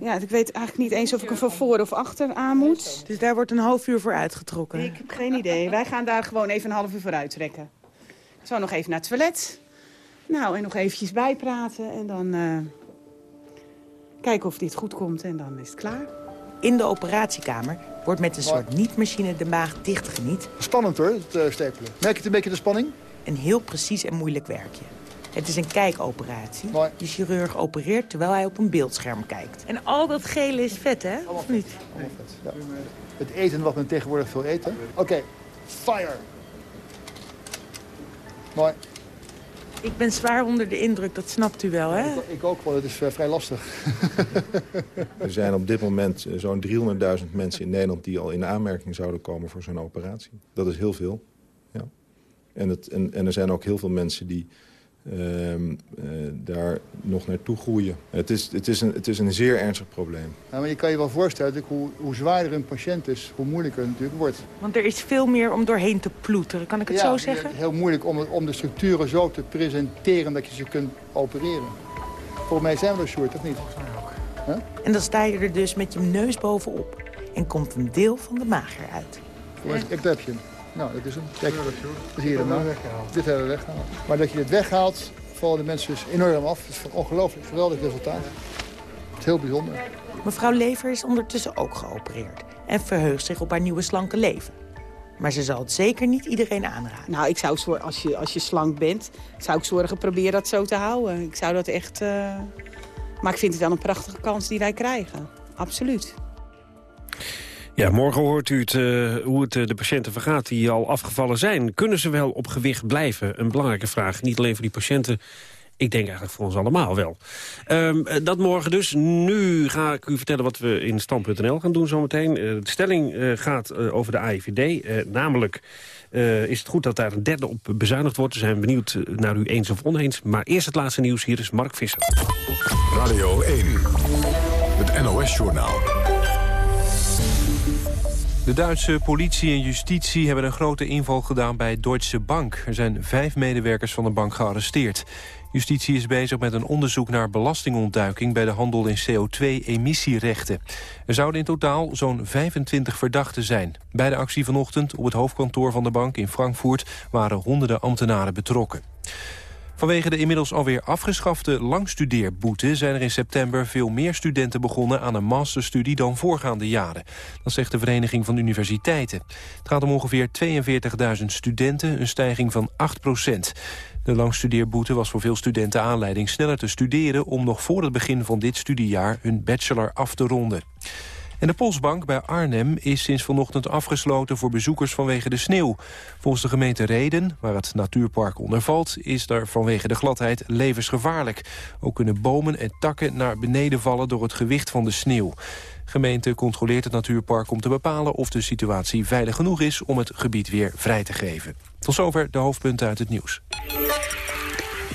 Ja, ik weet eigenlijk niet eens of ik hem van voor of achter aan moet. Dus daar wordt een half uur voor uitgetrokken? Ik heb geen idee. Wij gaan daar gewoon even een half uur voor uittrekken. Zo nog even naar het toilet. Nou, en nog eventjes bijpraten. En dan uh, kijken of dit goed komt. En dan is het klaar. In de operatiekamer wordt met een soort niet-machine de maag dichtgeniet. Spannend hoor, het uh, stapelen. Merk je een beetje de spanning? Een heel precies en moeilijk werkje. Het is een kijkoperatie. De chirurg opereert terwijl hij op een beeldscherm kijkt. En al dat gele is vet, hè? Of niet? Allemaal vet, ja. Het eten wat men tegenwoordig veel eten. Oké, fire. Mooi. Ik ben zwaar onder de indruk, dat snapt u wel, hè? Ik, ik ook wel, het is uh, vrij lastig. er zijn op dit moment uh, zo'n 300.000 mensen in Nederland... die al in aanmerking zouden komen voor zo'n operatie. Dat is heel veel. Ja. En, het, en, en er zijn ook heel veel mensen die uh, daar nog naartoe groeien. Het is, het, is een, het is een zeer ernstig probleem. Ja, maar je kan je wel voorstellen, hoe, hoe zwaarder een patiënt is, hoe moeilijker het natuurlijk wordt. Want er is veel meer om doorheen te ploeteren, kan ik het ja, zo zeggen? Ja, heel moeilijk om, om de structuren zo te presenteren dat je ze kunt opereren. Volgens mij zijn we er, Sjoerd, of niet? Huh? En dan sta je er dus met je neus bovenop en komt een deel van de maag eruit. Ik heb je hem. Nou, dat is hem. Kijk, dat zie je hem nou. Dit hebben we weggehaald. Maar dat je dit weghaalt, vallen de mensen dus enorm af. Het is een ongelooflijk geweldig resultaat. Het is heel bijzonder. Mevrouw Lever is ondertussen ook geopereerd. En verheugt zich op haar nieuwe slanke leven. Maar ze zal het zeker niet iedereen aanraden. Nou, ik zou zorgen, als je, als je slank bent, zou ik zorgen proberen dat zo te houden. Ik zou dat echt... Uh... Maar ik vind het wel een prachtige kans die wij krijgen. Absoluut. Ja, morgen hoort u het, uh, hoe het uh, de patiënten vergaat die al afgevallen zijn. Kunnen ze wel op gewicht blijven? Een belangrijke vraag. Niet alleen voor die patiënten, ik denk eigenlijk voor ons allemaal wel. Um, dat morgen dus. Nu ga ik u vertellen wat we in Stand.nl gaan doen zometeen. De stelling gaat over de AIVD. namelijk is het goed dat daar een derde op bezuinigd wordt. We zijn benieuwd naar u eens of oneens. Maar eerst het laatste nieuws. Hier is Mark Visser. Radio 1, het NOS-journaal. De Duitse politie en justitie hebben een grote inval gedaan bij Deutsche Bank. Er zijn vijf medewerkers van de bank gearresteerd. Justitie is bezig met een onderzoek naar belastingontduiking... bij de handel in CO2-emissierechten. Er zouden in totaal zo'n 25 verdachten zijn. Bij de actie vanochtend op het hoofdkantoor van de bank in Frankfurt... waren honderden ambtenaren betrokken. Vanwege de inmiddels alweer afgeschafte langstudeerboete... zijn er in september veel meer studenten begonnen aan een masterstudie dan voorgaande jaren. Dat zegt de Vereniging van Universiteiten. Het gaat om ongeveer 42.000 studenten, een stijging van 8 procent. De langstudeerboete was voor veel studenten aanleiding sneller te studeren... om nog voor het begin van dit studiejaar hun bachelor af te ronden. De Postbank bij Arnhem is sinds vanochtend afgesloten voor bezoekers vanwege de sneeuw. Volgens de gemeente Reden, waar het natuurpark onder valt, is daar vanwege de gladheid levensgevaarlijk. Ook kunnen bomen en takken naar beneden vallen door het gewicht van de sneeuw. De gemeente controleert het natuurpark om te bepalen of de situatie veilig genoeg is om het gebied weer vrij te geven. Tot zover de hoofdpunten uit het nieuws.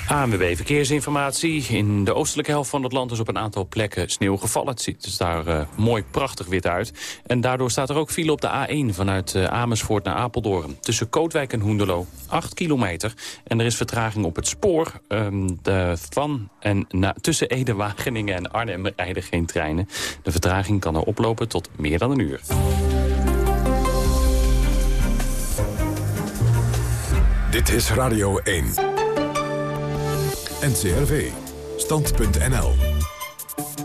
ANWB Verkeersinformatie. In de oostelijke helft van het land is op een aantal plekken sneeuw gevallen. Het ziet er daar uh, mooi prachtig wit uit. En daardoor staat er ook file op de A1 vanuit uh, Amersfoort naar Apeldoorn. Tussen Kootwijk en Hoendelo, 8 kilometer. En er is vertraging op het spoor um, de, van en na, tussen Ede, Wageningen en Arnhem rijden geen treinen. De vertraging kan er oplopen tot meer dan een uur. Dit is Radio 1. NCRV. Stand.nl.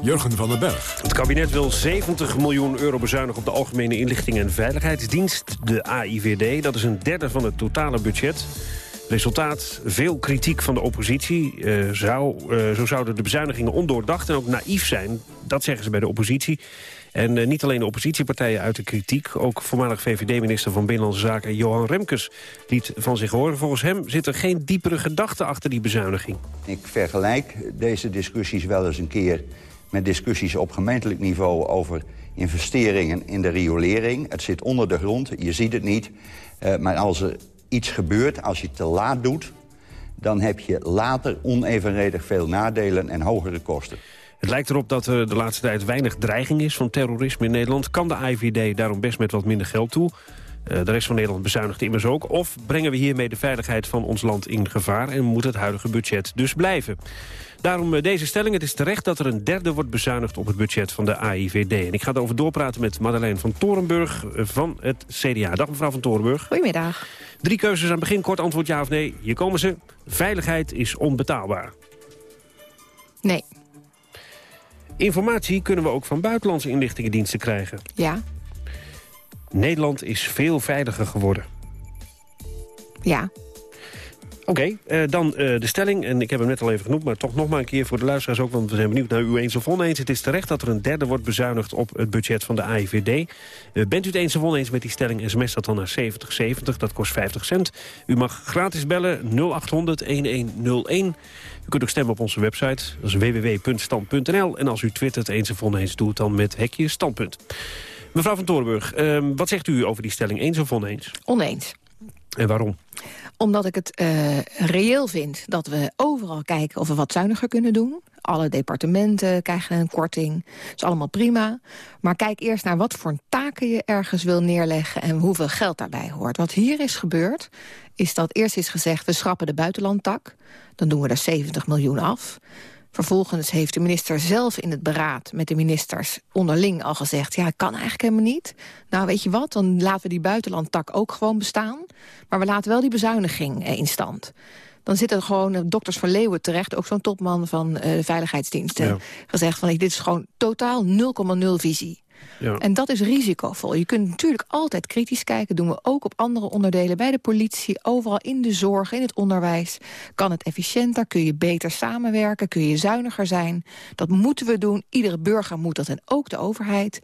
Jurgen van den Berg. Het kabinet wil 70 miljoen euro bezuinigen op de Algemene Inlichting en Veiligheidsdienst, de AIVD. Dat is een derde van het totale budget. Resultaat, veel kritiek van de oppositie. Uh, zou, uh, zo zouden de bezuinigingen ondoordacht en ook naïef zijn. Dat zeggen ze bij de oppositie. En uh, niet alleen de oppositiepartijen uit de kritiek. Ook voormalig VVD-minister van Binnenlandse Zaken Johan Remkes liet van zich horen. Volgens hem zit er geen diepere gedachte achter die bezuiniging. Ik vergelijk deze discussies wel eens een keer met discussies op gemeentelijk niveau over investeringen in de riolering. Het zit onder de grond, je ziet het niet. Maar als er iets gebeurt, als je te laat doet... dan heb je later onevenredig veel nadelen en hogere kosten. Het lijkt erop dat er de laatste tijd weinig dreiging is van terrorisme in Nederland. Kan de IVD daarom best met wat minder geld toe? De rest van Nederland bezuinigt immers ook. Of brengen we hiermee de veiligheid van ons land in gevaar... en moet het huidige budget dus blijven? Daarom deze stelling. Het is terecht dat er een derde wordt bezuinigd op het budget van de AIVD. En ik ga erover doorpraten met Madeleine van Torenburg van het CDA. Dag mevrouw van Torenburg. Goedemiddag. Drie keuzes aan het begin, kort antwoord ja of nee. Hier komen ze. Veiligheid is onbetaalbaar. Nee. Informatie kunnen we ook van buitenlandse inlichtingendiensten krijgen. Ja. Nederland is veel veiliger geworden. Ja. Oké, eh, dan uh, de stelling. En ik heb hem net al even genoemd, maar toch nog maar een keer voor de luisteraars ook. Want we zijn benieuwd naar u eens of oneens. Het is terecht dat er een derde wordt bezuinigd op het budget van de AIVD. Uh, eh, bent u het eens of oneens met die stelling? SMS dat dan naar 7070, dat kost 50 cent. U mag gratis bellen 0800-1101. U kunt ook stemmen op onze website, dat is www.stand.nl. En als u twittert eens of oneens, doe het dan met hekje standpunt. Mevrouw van Torenburg, ehm, wat zegt u over die stelling, eens of oneens? Oneens. En waarom? Omdat ik het uh, reëel vind dat we overal kijken of we wat zuiniger kunnen doen. Alle departementen krijgen een korting. Dat is allemaal prima. Maar kijk eerst naar wat voor taken je ergens wil neerleggen... en hoeveel geld daarbij hoort. Wat hier is gebeurd, is dat eerst is gezegd... we schrappen de buitenlandtak. Dan doen we daar 70 miljoen af. Vervolgens heeft de minister zelf in het beraad met de ministers onderling al gezegd... ja, kan eigenlijk helemaal niet. Nou, weet je wat, dan laten we die buitenlandtak ook gewoon bestaan. Maar we laten wel die bezuiniging eh, in stand dan zitten er gewoon uh, dokters van Leeuwen terecht... ook zo'n topman van uh, de veiligheidsdiensten. Gezegd van, dit is gewoon totaal 0,0 visie. Ja. En dat is risicovol. Je kunt natuurlijk altijd kritisch kijken. doen we ook op andere onderdelen. Bij de politie, overal in de zorg, in het onderwijs. Kan het efficiënter? Kun je beter samenwerken? Kun je zuiniger zijn? Dat moeten we doen. Iedere burger moet dat en ook de overheid.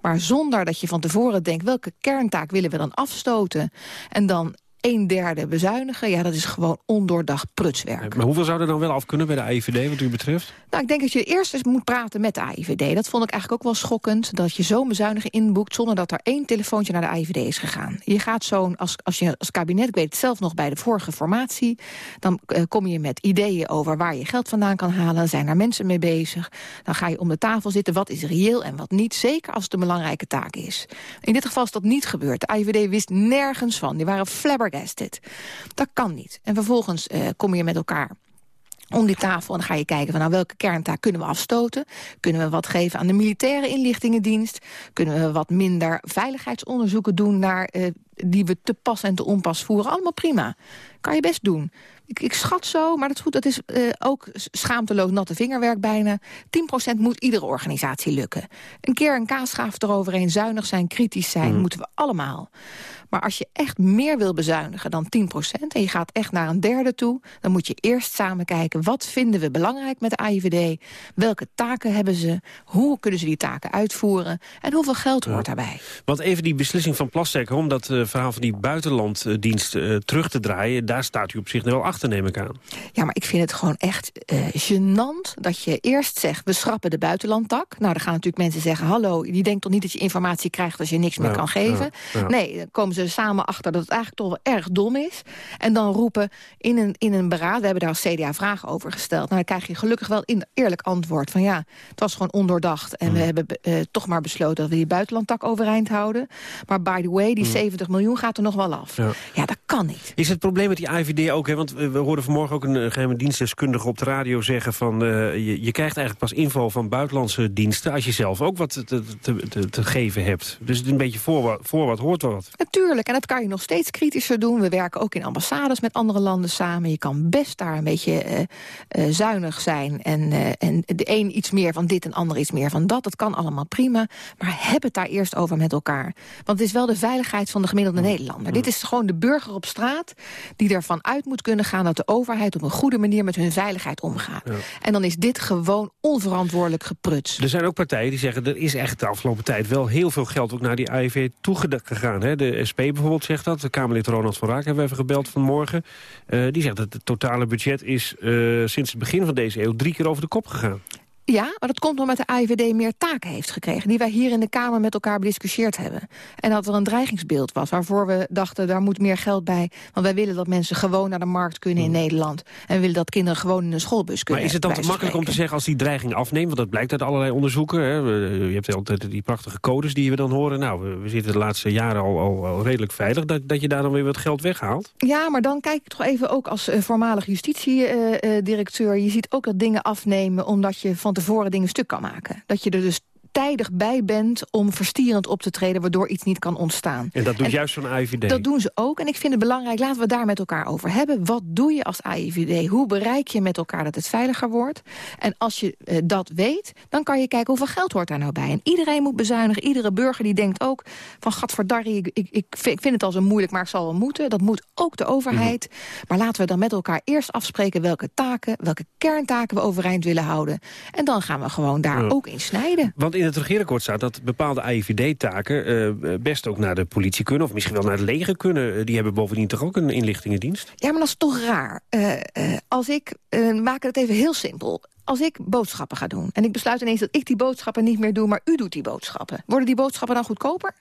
Maar zonder dat je van tevoren denkt... welke kerntaak willen we dan afstoten? En dan een derde bezuinigen. Ja, dat is gewoon ondoordacht prutswerk. Maar hoeveel zou er dan wel af kunnen bij de AIVD wat u betreft? Nou, ik denk dat je eerst eens moet praten met de AIVD. Dat vond ik eigenlijk ook wel schokkend. Dat je zo'n bezuiniging inboekt zonder dat er één telefoontje naar de AIVD is gegaan. Je gaat zo'n, als, als je als kabinet, ik weet het zelf nog bij de vorige formatie... dan uh, kom je met ideeën over waar je geld vandaan kan halen. Zijn daar mensen mee bezig? Dan ga je om de tafel zitten. Wat is reëel en wat niet? Zeker als het een belangrijke taak is. In dit geval is dat niet gebeurd. De AIVD wist nergens van. Die waren dat kan niet. En vervolgens uh, kom je met elkaar om die tafel en dan ga je kijken van nou, welke kerntaak kunnen we afstoten. Kunnen we wat geven aan de militaire inlichtingendienst? Kunnen we wat minder veiligheidsonderzoeken doen naar uh, die we te pas en te onpas voeren? Allemaal prima. Kan je best doen. Ik, ik schat zo, maar dat is goed. Dat is uh, ook schaamteloos natte vingerwerk bijna. 10% moet iedere organisatie lukken. Een keer een kaasgaaf eroverheen, zuinig zijn, kritisch zijn, mm. moeten we allemaal. Maar als je echt meer wil bezuinigen dan 10% en je gaat echt naar een derde toe... dan moet je eerst samen kijken... wat vinden we belangrijk met de AIVD? Welke taken hebben ze? Hoe kunnen ze die taken uitvoeren? En hoeveel geld hoort daarbij? Want even die beslissing van Plastek... om dat uh, verhaal van die buitenlanddienst uh, terug te draaien... daar staat u op zich wel achter, neem ik aan. Ja, maar ik vind het gewoon echt uh, gênant dat je eerst zegt... we schrappen de buitenlandtak. Nou, dan gaan natuurlijk mensen zeggen... hallo, die denkt toch niet dat je informatie krijgt... als je niks meer kan geven? Nee, dan komen ze samen achter dat het eigenlijk toch wel erg dom is. En dan roepen in een, in een beraad, we hebben daar als CDA vragen over gesteld. Nou, dan krijg je gelukkig wel een eerlijk antwoord van ja, het was gewoon ondoordacht. En we mm. hebben uh, toch maar besloten dat we die buitenlandtak overeind houden. Maar by the way, die 70 mm. miljoen gaat er nog wel af. Ja. ja. dat kan niet. Is het probleem met die IVD ook, hè? want we hoorden vanmorgen ook een geheime dienstdeskundige op de radio zeggen van uh, je, je, krijgt eigenlijk pas info van buitenlandse diensten als je zelf ook wat te, te, te, te geven hebt. Dus het is een beetje voor, voor wat hoort wat. Natuurlijk. En dat kan je nog steeds kritischer doen. We werken ook in ambassades met andere landen samen. Je kan best daar een beetje uh, uh, zuinig zijn. En, en de een iets meer van dit en de ander iets meer van dat. Dat kan allemaal prima. Maar heb het daar eerst over met elkaar. Want het is wel de veiligheid van de gemiddelde Nederlander. Dit is gewoon de burger op straat die ervan uit moet kunnen gaan... dat de overheid op een goede manier met hun veiligheid omgaat. Ja. En dan is dit gewoon onverantwoordelijk gepruts. Er zijn ook partijen die zeggen... er is echt de afgelopen tijd wel heel veel geld ook naar die AIV toegegaan. Hè? De SP bijvoorbeeld zegt dat. De Kamerlid Ronald van Raak hebben we even gebeld vanmorgen. Uh, die zegt dat het totale budget is uh, sinds het begin van deze eeuw drie keer over de kop gegaan. Ja, maar dat komt omdat de AIVD meer taken heeft gekregen... die wij hier in de Kamer met elkaar bediscussieerd hebben. En dat er een dreigingsbeeld was waarvoor we dachten... daar moet meer geld bij, want wij willen dat mensen gewoon naar de markt kunnen in hmm. Nederland. En we willen dat kinderen gewoon in een schoolbus kunnen. Maar is het dan te makkelijk om te zeggen als die dreiging afneemt... want dat blijkt uit allerlei onderzoeken. Hè? Je hebt altijd die prachtige codes die we dan horen. Nou, we, zitten de laatste jaren al, al, redelijk veilig... Dat, dat je daar dan weer wat geld weghaalt? Ja, maar dan kijk ik toch even ook als uh, voormalig justitiedirecteur... Uh, uh, je ziet ook dat dingen afnemen omdat je van tevoren dingen stuk kan maken. Dat je er dus tijdig bij bent om verstierend op te treden... waardoor iets niet kan ontstaan. En dat doet juist zo'n AIVD? Dat doen ze ook. En ik vind het belangrijk, laten we daar met elkaar over hebben. Wat doe je als AIVD? Hoe bereik je met elkaar dat het veiliger wordt? En als je uh, dat weet, dan kan je kijken hoeveel geld hoort daar nou bij. En iedereen moet bezuinigen. Iedere burger die denkt ook van... gadverdarrie, ik, ik, ik vind het al zo moeilijk, maar ik zal wel moeten. Dat moet ook de overheid. Mhm. Maar laten we dan met elkaar eerst afspreken... welke taken, welke kerntaken we overeind willen houden. En dan gaan we gewoon daar ook in snijden. Want in in het regeerakkoord staat dat bepaalde AIVD-taken... Uh, best ook naar de politie kunnen, of misschien wel naar het leger kunnen. Eh, die hebben bovendien toch ook een inlichtingendienst? Ja, maar dat is toch raar. Als ik, maak het even heel simpel als ik boodschappen ga doen en ik besluit ineens dat ik die boodschappen niet meer doe... maar u doet die boodschappen, worden die boodschappen dan goedkoper?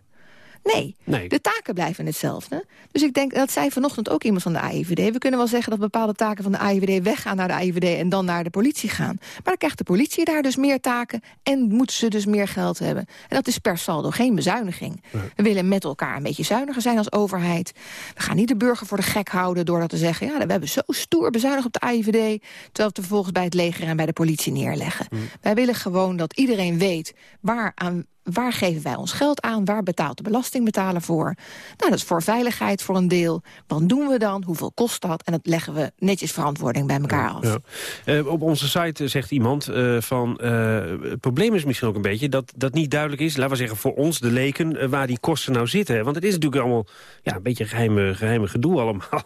Nee, nee, de taken blijven hetzelfde. Dus ik denk, dat zei vanochtend ook iemand van de AIVD... we kunnen wel zeggen dat bepaalde taken van de AIVD weggaan naar de AIVD... en dan naar de politie gaan. Maar dan krijgt de politie daar dus meer taken... en moeten ze dus meer geld hebben. En dat is per saldo geen bezuiniging. We willen met elkaar een beetje zuiniger zijn als overheid. We gaan niet de burger voor de gek houden door dat te zeggen... ja, we hebben zo stoer bezuinigd op de AIVD... terwijl we het vervolgens bij het leger en bij de politie neerleggen. Wij willen gewoon dat iedereen weet waar aan waar geven wij ons geld aan? Waar betaalt de belastingbetaler voor? Nou, dat is voor veiligheid voor een deel. Wat doen we dan? Hoeveel kost dat? En dat leggen we netjes verantwoording bij elkaar af. Ja. Uh, op onze site zegt iemand uh, van... Uh, het probleem is misschien ook een beetje dat dat niet duidelijk is... laten we zeggen voor ons, de leken, waar die kosten nou zitten. Want het is natuurlijk allemaal ja, een beetje geheime, geheime gedoe allemaal.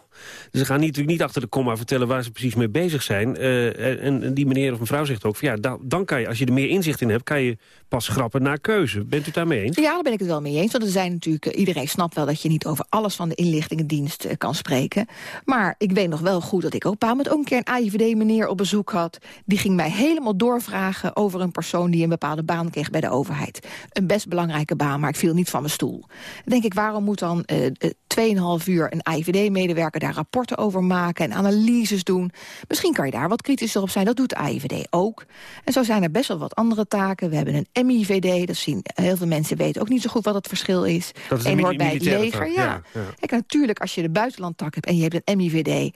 Dus ze gaan niet, natuurlijk niet achter de komma vertellen waar ze precies mee bezig zijn. En, en, die meneer of mevrouw zegt ook... Van, ja, dan, dan kan je, als je er meer inzicht in hebt... kan je pas grappen naar keuze. Bent u het daarmee eens? Ja, daar ben ik het wel mee eens. Want er zijn natuurlijk, eh, iedereen snapt wel dat je niet over alles van de inlichtingendienst uh, kan spreken. Maar ik weet nog wel goed dat ik ook met ook een keer een AIVD-meneer op bezoek had. Die ging mij helemaal doorvragen over een persoon die een bepaalde baan kreeg bij de overheid. Een best belangrijke baan, maar ik viel niet van mijn stoel. Dan denk ik, waarom moet dan uh, uh, 2,5 uur een AIVD-medewerker daar rapporten over maken en analyses doen? Misschien kan je daar wat kritischer op zijn. Dat doet de AIVD ook. En zo zijn er best wel wat andere taken. We hebben een MIVD. Dat zien heel veel mensen weten ook niet zo goed wat het verschil is. Dat is Eén hoort bij het leger. Ja. ja, Kijk, natuurlijk, als je de buitenlandtak hebt en je hebt een MIVD...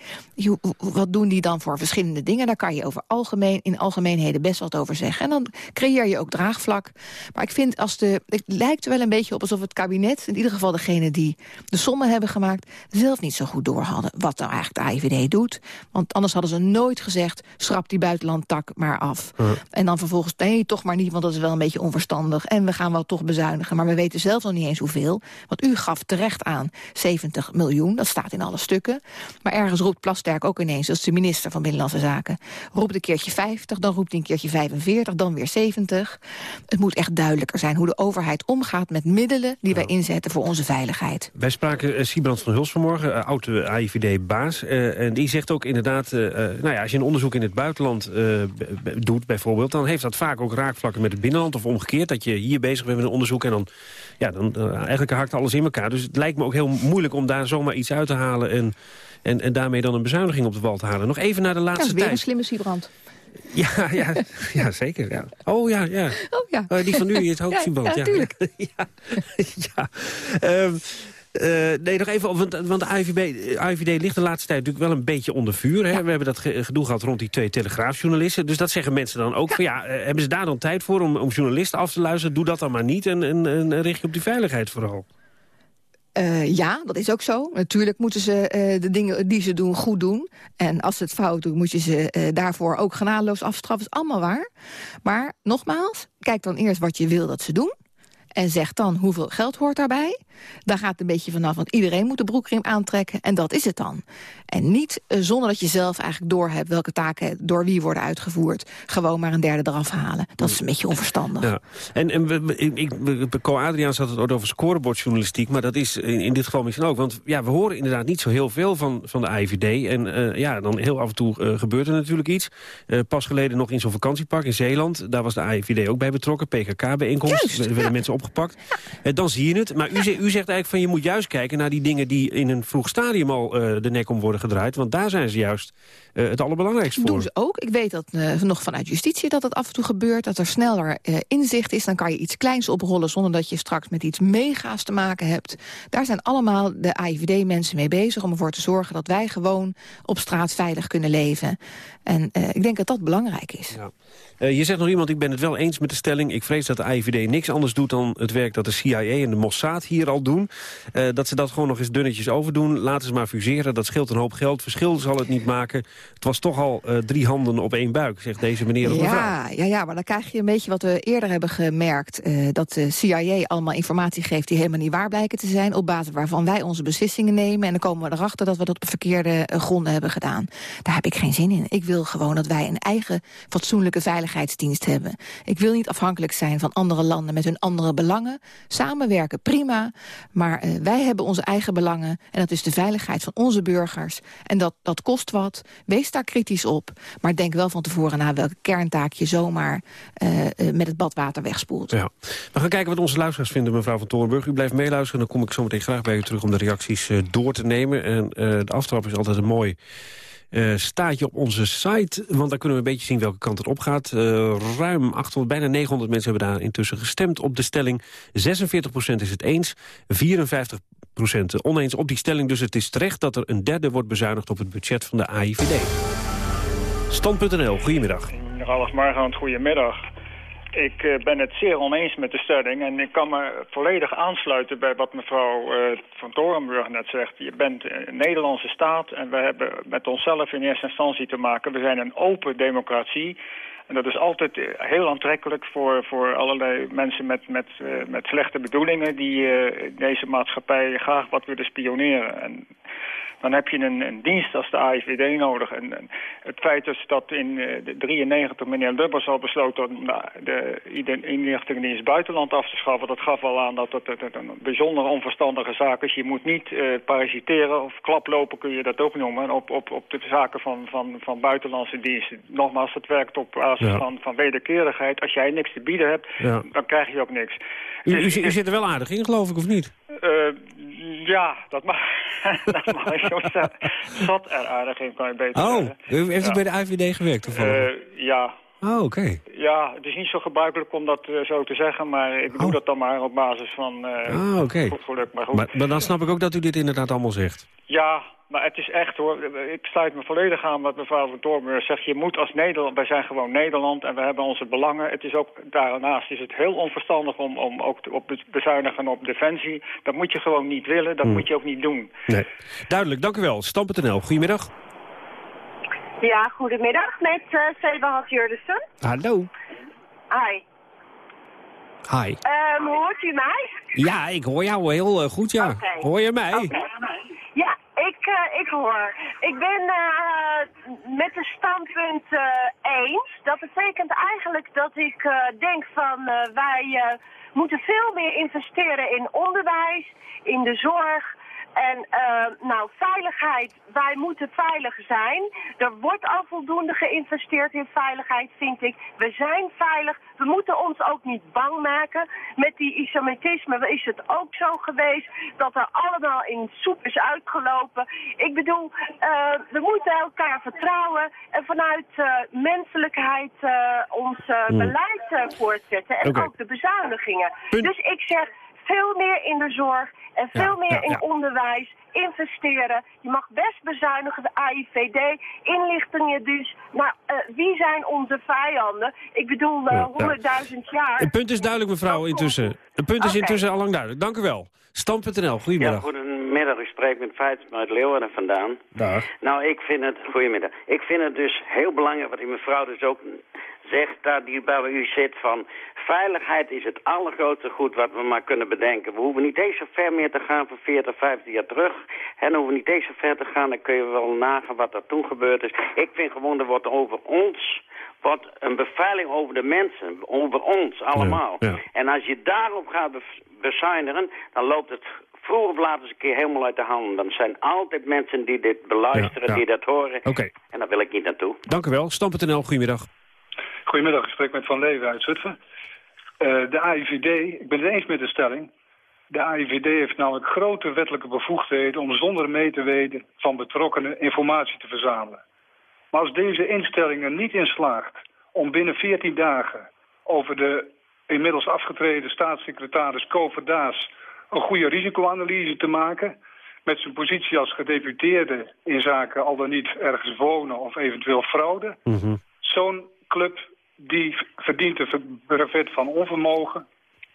wat doen die dan voor verschillende dingen? Daar kan je over algemeen, in algemeenheden best wat over zeggen. En dan creëer je ook draagvlak. Maar ik vind, als de, het lijkt er wel een beetje op alsof het kabinet... in ieder geval degene die de sommen hebben gemaakt... zelf niet zo goed door hadden wat nou eigenlijk de IVD doet. Want anders hadden ze nooit gezegd... schrap die buitenlandtak maar af. En dan vervolgens, nee, toch maar niet, want dat is wel een beetje onverstandig. En we gaan wel toch bezuinigen. Maar we weten zelf nog niet eens hoeveel. Want u gaf terecht aan 70 miljoen. Dat staat in alle stukken. Maar ergens roept Plasterk ook ineens, dat is de minister van Binnenlandse Zaken... roept een keertje 50, dan roept hij een keertje 45, dan weer 70. Het moet echt duidelijker zijn hoe de overheid omgaat met middelen... die wij inzetten voor onze veiligheid. Wij spraken uh, Siebrand van Huls vanmorgen, uh, oude AIVD-baas. Uh, en die zegt ook inderdaad, nou ja, als je een onderzoek in het buitenland doet bijvoorbeeld... dan heeft dat vaak ook raakvlakken met het binnenland of omgekeerd. Dat je hier bezig bent met een onderzoek en dan, ja, dan eigenlijk hakt alles in elkaar. Dus het lijkt me ook heel moeilijk om daar zomaar iets uit te halen... en, en, en daarmee dan een bezuiniging op de wal te halen. Nog even naar de laatste tijd. Is weer een slimme Siebrand. Ja, ja, ja, zeker. Ja. Oh ja, ja. Oh, ja. Uh, die van u, het hoofdsymbol. Ja, natuurlijk. Ja, ja. Um, uh, nee, nog even, want, want de IVD, IVD ligt de laatste tijd natuurlijk wel een beetje onder vuur. Hè? We hebben dat gedoe gehad rond die twee telegraafjournalisten. Dus dat zeggen mensen dan ook. Ja. Van, ja, uh, hebben ze daar dan tijd voor om, om journalisten af te luisteren? Doe dat dan maar niet en, en, en richt je op die veiligheid vooral. Uh, ja, dat is ook zo. Natuurlijk moeten ze uh, de dingen die ze doen goed doen. En als ze het fout doen, moet je ze uh, daarvoor ook genadeloos afstraffen. Dat is allemaal waar. Maar nogmaals, kijk dan eerst wat je wil dat ze doen. En zeg dan hoeveel geld hoort daarbij. Daar gaat het een beetje vanaf, want iedereen moet de broekriem aantrekken. En dat is het dan. En niet eh, zonder dat je zelf eigenlijk doorhebt welke taken door wie worden uitgevoerd. Gewoon maar een derde eraf halen. Dat is een beetje onverstandig. Ja. En, en we, we- ik, ik, Co Adriaan zat het ooit over scorebordjournalistiek, maar dat is in, in dit geval misschien ook. Want ja, we horen inderdaad niet zo heel veel van, van de AIVD. En eh, ja, dan heel af en toe eh, gebeurt er natuurlijk iets. Pas geleden nog in zo'n vakantiepark in Zeeland. Daar was de AIVD ook bij betrokken. PKK-bijeenkomst. Er werden mensen opgepakt. Dan zie je het. Maar u, u zegt eigenlijk van je moet juist kijken naar die dingen die in een vroeg stadium al eh, de nek om worden gedraaid. Want daar zijn ze juist eh, het allerbelangrijkste voor. Doen ze ook. Ik weet dat eh, nog vanuit justitie dat het af en toe gebeurt. Dat er sneller inzicht is. Dan kan je iets kleins oprollen zonder dat je straks met iets mega's te maken hebt. Daar zijn allemaal de AIVD-mensen mee bezig om ervoor te zorgen dat wij gewoon op straat veilig kunnen leven. En ik denk dat dat belangrijk is. Eh, je zegt nog iemand, ik ben het wel eens met de stelling... ik vrees dat de AIVD niks anders doet dan het werk dat de CIA en de Mossad hier al doen. Eh, dat ze dat gewoon nog eens dunnetjes overdoen. Laten ze maar fuseren, dat scheelt een hoop geld. Verschil zal het niet maken. Het was toch al eh, drie handen op één buik, zegt deze meneer of mevrouw. Ja, ja, ja, maar dan krijg je een beetje wat we eerder hebben gemerkt. eh, dat de CIA allemaal informatie geeft die helemaal niet waar blijken te zijn. Op basis waarvan wij onze beslissingen nemen. En dan komen we erachter dat we dat op verkeerde gronden hebben gedaan. Daar heb ik geen zin in. Ik wil gewoon dat wij een eigen fatsoenlijke veiligheidsdienst hebben. Ik wil niet afhankelijk zijn van andere landen met hun andere belangen. Samenwerken, prima. Maar eh, wij hebben onze eigen belangen. En dat is de veiligheid van onze burgers. En dat, dat kost wat. Wees daar kritisch op. Maar denk wel van tevoren na welke kerntaak je zomaar eh, eh, met het badwater wegspoelt. Ja. We gaan kijken wat onze luisteraars vinden, mevrouw van Torenburg. U blijft meeluisteren, dan kom ik zo meteen graag bij u terug... om de reacties door te nemen. En de aftrap is altijd een mooi eh, staatje op onze site. Want daar kunnen we een beetje zien welke kant het op gaat. Eh, ruim 800, bijna 900 mensen hebben daar intussen gestemd op de stelling. 46% is het eens, 54% oneens op die stelling. Dus het is terecht dat er een derde wordt bezuinigd op het budget van de AIVD. Stand.nl, goedemiddag. Ralf Margant, goedemiddag. Ik eh, ben het zeer oneens met de stelling en ik kan me volledig aansluiten bij wat mevrouw eh, van Torenburg net zegt. Je bent een Nederlandse staat en we hebben met onszelf in eerste instantie te maken. We zijn een open democratie en dat is altijd eh, heel aantrekkelijk voor, voor allerlei mensen met, met, met slechte bedoelingen die deze maatschappij graag wat willen spioneren. En dan heb je een, een dienst als de AIVD nodig. En, en het feit is dat in eh, de 93 meneer Lubbers al besloten om de, de ide- inlichtingendienst buitenland af te schaffen. Dat gaf al aan dat het, het- het een bijzonder onverstandige zaak is. Je moet niet eh, parasiteren of klaplopen kun je dat ook noemen op, op, op de zaken van, van, van buitenlandse diensten. Nogmaals, het werkt op basis Ja. van, van wederkerigheid. Als jij niks te bieden hebt, Ja. dan krijg je ook niks. U, Dus- u, zi- u zit er wel aardig in, geloof ik, of niet? eh, ja, dat mag, dat mag ik zo zeggen. Zat er aardig in, kan je beter Oh, u heeft u bij de AIVD gewerkt toevallig? Eh, ja. oh, oké. ja, het is niet zo gebruikelijk om dat eh, zo te zeggen, maar ik doe dat dan maar op basis van Oh. Ah, oké. goed geluk. Maar goed. Maar, maar dan snap ik ook dat u dit inderdaad allemaal zegt. Ja, maar het is echt hoor. Ik sluit me volledig aan wat mevrouw van Toornburg zegt. Je moet als Nederland, wij zijn gewoon Nederland en we hebben onze belangen. Het is ook, daarnaast is het heel onverstandig om, om ook te- op be- bezuinigen op defensie. Dat moet je gewoon niet willen, dat Hmm. moet je ook niet doen. Nee. Duidelijk, dank u wel. Stam.nl, goedemiddag. Ja, goedemiddag met uh, Sebahad Jurdensen. Hallo. Hi. Hi. Ehm, hoort u mij? Ja, ik hoor jou heel eh, goed, ja. Hoor je mij? Ja, ik, eh, ik hoor. Ik ben eh, met het standpunt eh, eens. Dat betekent eigenlijk dat ik denk van wij moeten veel meer investeren in onderwijs, in de zorg. En eh, nou, veiligheid, wij moeten veilig zijn. Er wordt al voldoende geïnvesteerd in veiligheid, vind ik. We zijn veilig. We moeten ons ook niet bang maken. Met die islamitisme is het ook zo geweest dat er allemaal in soep is uitgelopen. Ik bedoel, eh, we moeten elkaar vertrouwen en vanuit eh, menselijkheid eh, ons Hmm. beleid voortzetten. En ook de bezuinigingen. Punt. Dus ik zeg veel meer in de zorg en veel Ja, meer ja, in ja. onderwijs, investeren. Je mag best bezuinigen, de AIVD, inlichtingen dus. Nou, eh, wie zijn onze vijanden? Ik bedoel, eh, Ja, ja. 100.000 jaar. Het punt is duidelijk, mevrouw, intussen. Het punt is intussen al lang duidelijk. Dank u wel. Stam.nl, Ja, goedemiddag. goedemiddag. Ik spreek met Feitsma uit Leeuwarden vandaan. Dag. Nou, ik vind het... Goedemiddag. Ik vind het dus heel belangrijk, wat die mevrouw dus ook zegt daar die bij u zit van... veiligheid is het allergrootste goed wat we maar kunnen bedenken. We hoeven niet eens zo ver meer te gaan van 40, 50 jaar terug. En we hoeven niet eens zo ver te gaan, dan kun je wel nagaan wat er toen gebeurd is. Ik vind gewoon, er wordt over ons wordt een beveiliging over de mensen, over ons allemaal. En als je daarop gaat bezuinigen, dan loopt het vroeg of laat eens een keer helemaal uit de hand. Dan zijn altijd mensen die dit beluisteren, die dat horen. Oké. En daar wil ik niet naartoe. Dank u wel. Stam.nl, goedemiddag. Goedemiddag, ik spreek met Van Leeuwen uit Zutphen. Uh, de AIVD, ik ben het eens met de stelling... De AIVD heeft namelijk grote wettelijke bevoegdheden om zonder mee te weten van betrokkenen informatie te verzamelen. Maar als deze instelling er niet in slaagt om binnen 14 dagen over de inmiddels afgetreden staatssecretaris Kover Daas een goede risicoanalyse te maken met zijn positie als gedeputeerde in zaken al dan niet ergens wonen of eventueel fraude. Mhm. Zo'n club die verdient een brevet van onvermogen.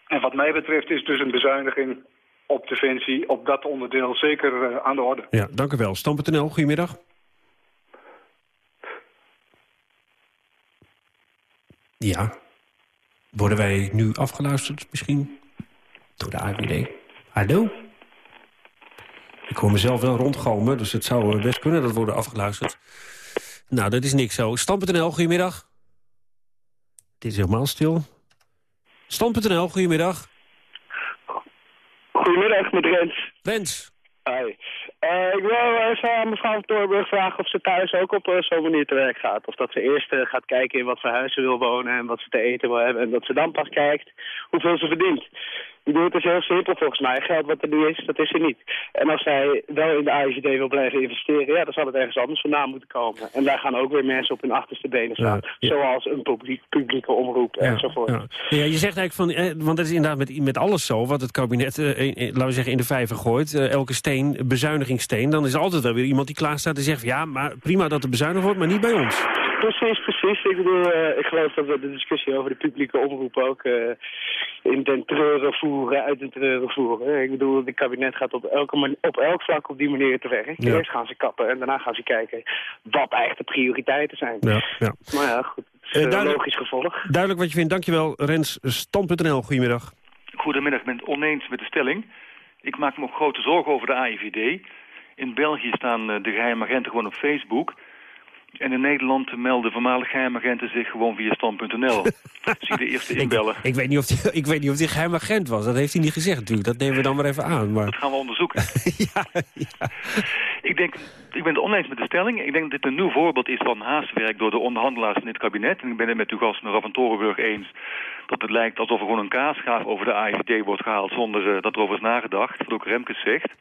En wat mij betreft is dus een bezuiniging op Defensie op dat onderdeel zeker eh, aan de orde. Ja, dank u wel. Stam.nl, goedemiddag. Ja. Worden wij nu afgeluisterd misschien? Door de AWD? Hallo? Ik hoor mezelf wel rondgalmen, dus het zou best kunnen dat we worden afgeluisterd. Nou, dat is niks zo. Stam.nl, goedemiddag. Dit is helemaal stil. Stam.nl, goedemiddag. Goedemiddag, met Rens. Rens. Hi. Uh, ik wil even aan mevrouw Torburg vragen of ze thuis ook op zo'n manier te werk gaat. Of dat ze eerst gaat kijken in wat voor huis ze wil wonen en wat ze te eten wil hebben. En dat ze dan pas kijkt hoeveel ze verdient. Ik bedoel, het is heel simpel volgens mij. Geld wat er nu is, dat is er niet. En als zij wel in de AIVD wil blijven investeren, ja, dan zal het ergens anders vandaan moeten komen. En daar gaan ook weer mensen op hun achterste benen staan. Zoals een publiek, publieke omroep enzovoort. Ja. ja. je zegt eigenlijk van, eh, want het is inderdaad met, met alles zo, wat het kabinet, eh, eh, laten we zeggen, in de vijver gooit. Eh, elke steen, bezuinigingssteen, dan is er altijd wel weer iemand die klaar staat en zegt, ja, maar prima dat er bezuinigd wordt, maar niet bij ons. Precies, precies. Ik bedoel, uh, ik geloof dat we de discussie over de publieke omroep ook uh, in den treuren voeren, uit den treuren voeren. Ik bedoel, het kabinet gaat op, elke op elk vlak op die manier te werk. Ja. Eerst gaan ze kappen en daarna gaan ze kijken wat eigenlijk de prioriteiten zijn. Ja, ja. Maar ja, goed. Het is uh, logisch gevolg. Duidelijk wat je vindt. Dankjewel, Rens. Stand.nl, goedemiddag. Goedemiddag, ik ben het oneens met de stelling. Ik maak me ook grote zorgen over de AIVD. In België staan de geheime agenten gewoon op Facebook... En in Nederland melden voormalig geheimagenten zich gewoon via stand.nl. Zie de eerste inbellen. Ik, ik, weet niet of die, ik weet niet of hij geheimagent was. Dat heeft hij niet gezegd natuurlijk. Dat nemen we dan maar even aan. Maar... Dat gaan we onderzoeken. ja, ja. Ik, denk, ik ben het oneens met de stelling. Ik denk dat dit een nieuw voorbeeld is van haastwerk door de onderhandelaars in dit kabinet. En ik ben het met uw gast mevrouw van Torenburg eens dat het lijkt alsof er gewoon een kaasgaaf over de AIVD wordt gehaald zonder uh, dat erover is nagedacht, wat ook Remkes zegt.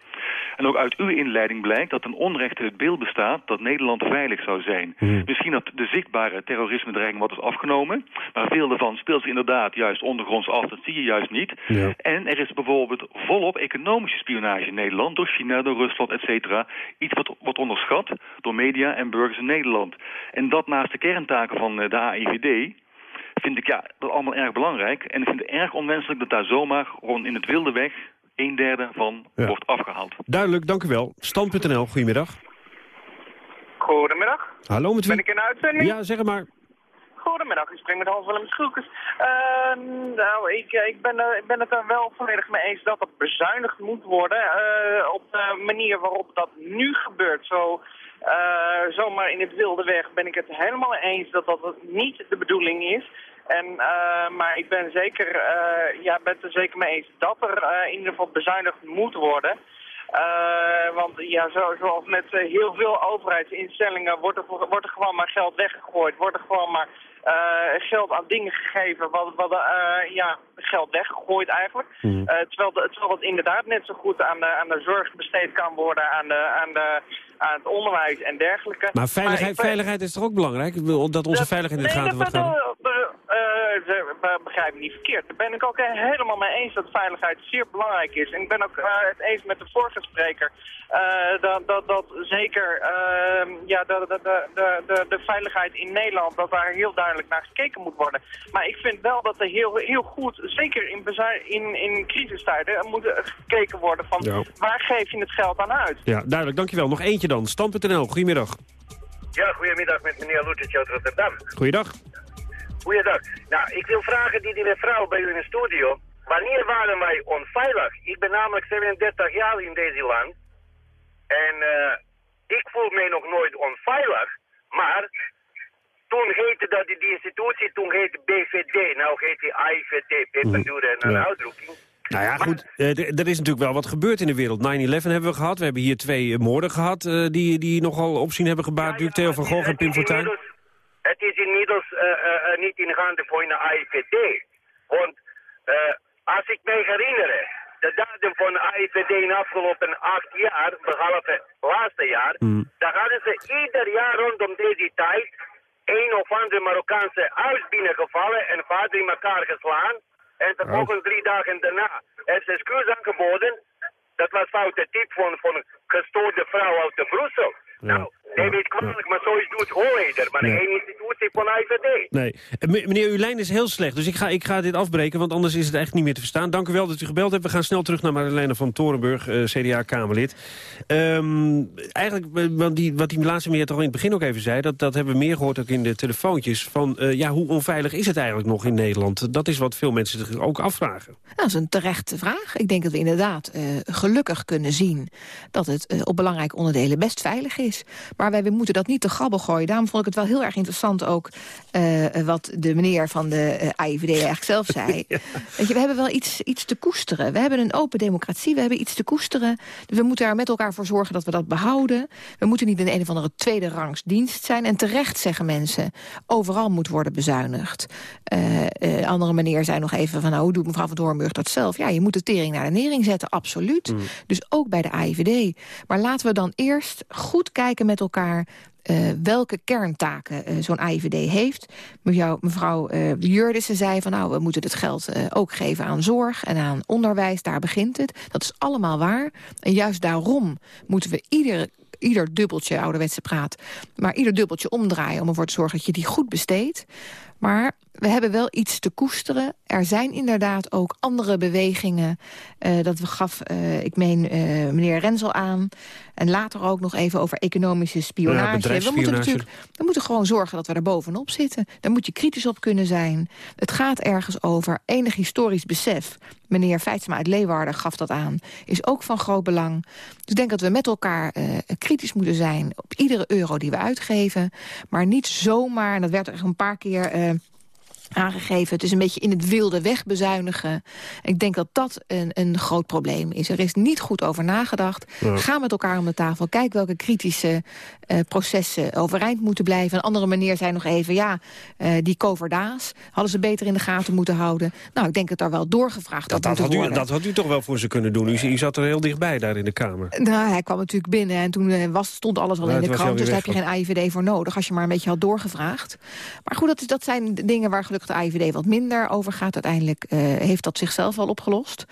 En ook uit uw inleiding blijkt dat een onrecht het beeld bestaat dat Nederland veilig zou zijn. Hmm. Misschien dat de zichtbare terrorisme-dreiging wat is afgenomen, maar veel daarvan speelt zich inderdaad juist ondergronds af, dat zie je juist niet. Ja. En er is bijvoorbeeld volop economische spionage in Nederland, door China, door Rusland, et cetera. Iets wat wordt onderschat door media en burgers in Nederland. En dat naast de kerntaken van de AIVD vind ik ja, dat allemaal erg belangrijk. En ik vind het erg onwenselijk dat daar zomaar gewoon in het wilde weg een derde van Ja. wordt afgehaald. Duidelijk, dank u wel. Stand.nl, goedemiddag. Goedemiddag. Hallo, met wie? Ben ik in de uitzending? Ja, zeg maar. Goedemiddag, ik spreek met Hans Willem Schulkes. Uh, nou, ik, ik, ben, er- ik ben het er wel volledig mee eens dat er bezuinigd moet worden. eh, op de manier waarop dat nu gebeurt. Zo, eh, zomaar in het wilde weg ben ik het helemaal eens dat dat niet de bedoeling is. En, eh, maar ik ben, zeker, eh, ja, ben het er zeker mee eens dat er eh, in ieder geval bezuinigd moet worden. Eh, want ja, zo, zoals met eh, heel veel overheidsinstellingen wordt er, wordt er gewoon maar geld weggegooid. Wordt er gewoon maar eh, geld aan dingen gegeven wat, wat eh, ja, geld weggegooid eigenlijk. Mhm. Eh, terwijl, de- terwijl het inderdaad net zo goed aan de, aan de zorg besteed kan worden, aan, de, aan, de, aan het onderwijs en dergelijke. Maar veiligheid, ik veiligheid is toch ook belangrijk? Dat onze veiligheid in de Nee, gaten dat wordt gehouden? Eh, be- begrijp me niet verkeerd. Daar ben ik ook helemaal mee eens dat veiligheid zeer belangrijk is. En ik ben ook eh, het eens met de vorige spreker eh, dat, dat, dat zeker ehm, ja, de, de, de, de, de, de veiligheid in Nederland, dat daar heel duidelijk naar gekeken moet worden. Maar ik vind wel dat er heel, heel goed, zeker in, in, in crisistijden, moet gekeken worden van Ja. waar geef je het geld aan uit. Ja, duidelijk. Dankjewel. Nog eentje dan. Stand.nl, goedemiddag. Ja, goedemiddag met meneer Loetertje uit Rotterdam. Goeiedag. Goeiedag. Nou, ik wil vragen die, die mevrouw bij u in de studio. Wanneer waren wij onveilig? Ik ben namelijk 37 jaar in deze land. En uh, ik voel mij nog nooit onveilig. Maar toen heette dat die, die institutie, toen heette BVD. Nou heet die IVD, peperduur en een uitdrukking. Nou ja, goed, uh, er is natuurlijk wel wat gebeurd in de wereld. 9-11 hebben we gehad. We hebben hier twee moorden gehad die, die nogal opzien hebben gebaard. Ja, ja, Theo van Gogh en Pim Fortuyn. Het is inmiddels uh, niet in handen voor een AIVD. Want als ik me herinner, de datum van de AIVD in de afgelopen acht jaar, behalve het laatste jaar, mm. daar hadden ze ieder jaar rondom deze tijd een of andere Marokkaanse huis binnengevallen en vader in elkaar geslaan. En vervolgens drie dagen daarna heeft ze excuus aangeboden. Dat was foute tip van, van een gestoorde vrouw uit de Brussel. Nou, neem niet kwalijk, maar zoiets doet Holleder, maar nee. geen institutie van IVD. Nee. Meneer, uw lijn is heel slecht, dus ik ga, ik ga dit afbreken, want anders is het echt niet meer te verstaan. Dank u wel dat u gebeld hebt. We gaan snel terug naar Marlene van Torenburg, uh, CDA-Kamerlid. Um, eigenlijk, wat die, wat die laatste meneer toch in het begin ook even zei, dat, dat hebben we meer gehoord ook in de telefoontjes, van uh, ja, hoe onveilig is het eigenlijk nog in Nederland? Dat is wat veel mensen zich ook afvragen. Nou, dat is een terechte vraag. Ik denk dat we inderdaad uh, gelukkig kunnen zien dat het op belangrijke onderdelen best veilig is. Maar wij we moeten dat niet te grabbel gooien. Daarom vond ik het wel heel erg interessant ook... Uh, wat de meneer van de uh, AIVD eigenlijk zelf zei. ja. Weet je, we hebben wel iets, iets te koesteren. We hebben een open democratie, we hebben iets te koesteren. Dus we moeten er met elkaar voor zorgen dat we dat behouden. We moeten niet in een of andere tweede rangs dienst zijn. En terecht zeggen mensen, overal moet worden bezuinigd. Uh, andere meneer zei nog even van... nou, hoe doet mevrouw van Doornburg dat zelf? Ja, je moet de tering naar de nering zetten, absoluut. Mm. Dus ook bij de AIVD. Maar laten we dan eerst goed kijken met elkaar... Uh, welke kerntaken uh, zo'n AIVD heeft. Mevrouw, mevrouw uh, Jurdissen zei van nou, we moeten het geld ook geven aan zorg en aan onderwijs. Daar begint het. Dat is allemaal waar. En juist daarom moeten we ieder, ieder dubbeltje, ouderwetse praat... maar ieder dubbeltje omdraaien om ervoor te zorgen dat je die goed besteedt. Maar we hebben wel iets te koesteren. Er zijn inderdaad ook andere bewegingen. Uh, dat we gaf, uh, ik meen, uh, meneer Renzel aan. En later ook nog even over economische spionage. Ja, we, moeten natuurlijk, we moeten gewoon zorgen dat we er bovenop zitten. Daar moet je kritisch op kunnen zijn. Het gaat ergens over enig historisch besef. Meneer Feitsma uit Leeuwarden gaf dat aan. Is ook van groot belang. Dus ik denk dat we met elkaar kritisch moeten zijn... op iedere euro die we uitgeven. Maar niet zomaar, en dat werd er een paar keer aangegeven. Het is een beetje in het wilde weg bezuinigen. Ik denk dat dat een, een groot probleem is. Er is niet goed over nagedacht. Ja. Ga met elkaar om de tafel. Kijk welke kritische uh, processen overeind moeten blijven. Een andere meneer zei nog even... ja, uh, die coverdaas hadden ze beter in de gaten moeten houden. Nou, ik denk dat daar wel doorgevraagd dat, dat had u, Dat had u toch wel voor ze kunnen doen? U, u, zat er heel dichtbij daar in de Kamer. Nou, hij kwam natuurlijk binnen en toen was, stond alles al in het de krant. Dus daar heb je geen AIVD voor nodig... als je maar een beetje had doorgevraagd. Maar goed, dat, dat zijn dingen waar gelukkig de AIVD wat minder over gaat. Uiteindelijk uh, heeft dat zichzelf al opgelost.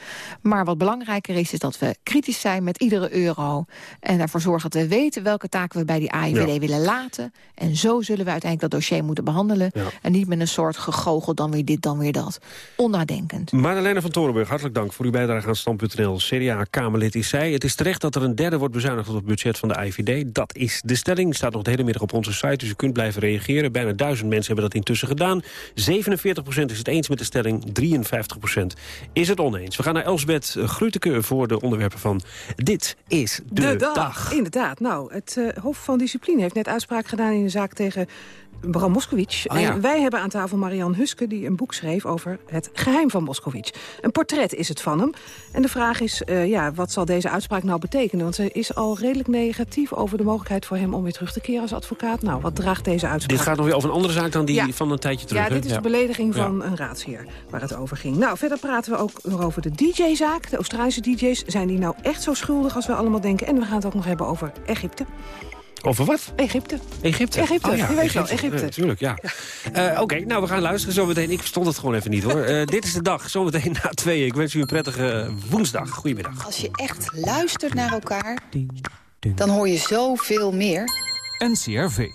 Maar wat belangrijker is, is dat we kritisch zijn met iedere euro. En ervoor zorgen dat we weten welke taken we bij die AIVD Ja. willen laten. En zo zullen we uiteindelijk dat dossier moeten behandelen. Ja. En niet met een soort gegogel, dan weer dit, dan weer dat. Onnadenkend. Marlene van Torenburg, hartelijk dank voor uw bijdrage aan Stand.nl. CDA-Kamerlid is zij. Het is terecht dat er een derde wordt bezuinigd op het budget van de IVD. Dat is de stelling. Staat nog de hele middag op onze site, dus u kunt blijven reageren. Bijna duizend mensen hebben dat intussen gedaan. 47% is het eens met de stelling, 53% is het oneens. We gaan naar Elsbeth Gruteke voor de onderwerpen van Dit is de, dag. Inderdaad. Nou, het uh, Hof van Discipline heeft net uitspraak gedaan in de zaak tegen Bram Moskowitz. Oh ja. En wij hebben aan tafel Marian Huske die een boek schreef over het geheim van Moskowitz. Een portret is het van hem. En de vraag is, uh, ja, wat zal deze uitspraak nou betekenen? Want ze is al redelijk negatief over de mogelijkheid voor hem om weer terug te keren als advocaat. Nou, wat draagt deze uitspraak? Dit gaat nog weer over een andere zaak dan die Ja. van een tijdje terug. Ja, dit is de belediging van een raadsheer waar het over ging. Nou, verder praten we ook nog over de DJ-zaak. De Australische DJ's, zijn die nou echt zo schuldig als we allemaal denken? En we gaan het ook nog hebben over Egypte. Over wat? Egypte. Egypte. Egypte, Oh ja, je weet wel, Egypte. Ja, natuurlijk, ja. Eh, Oké, nou, we gaan luisteren zometeen. Ik verstond het gewoon even niet, hoor. Eh, dit is de dag, zometeen na tweeën. Ik wens u een prettige woensdag. Goedemiddag. Als je echt luistert naar elkaar, dan hoor je zoveel meer. NCRV.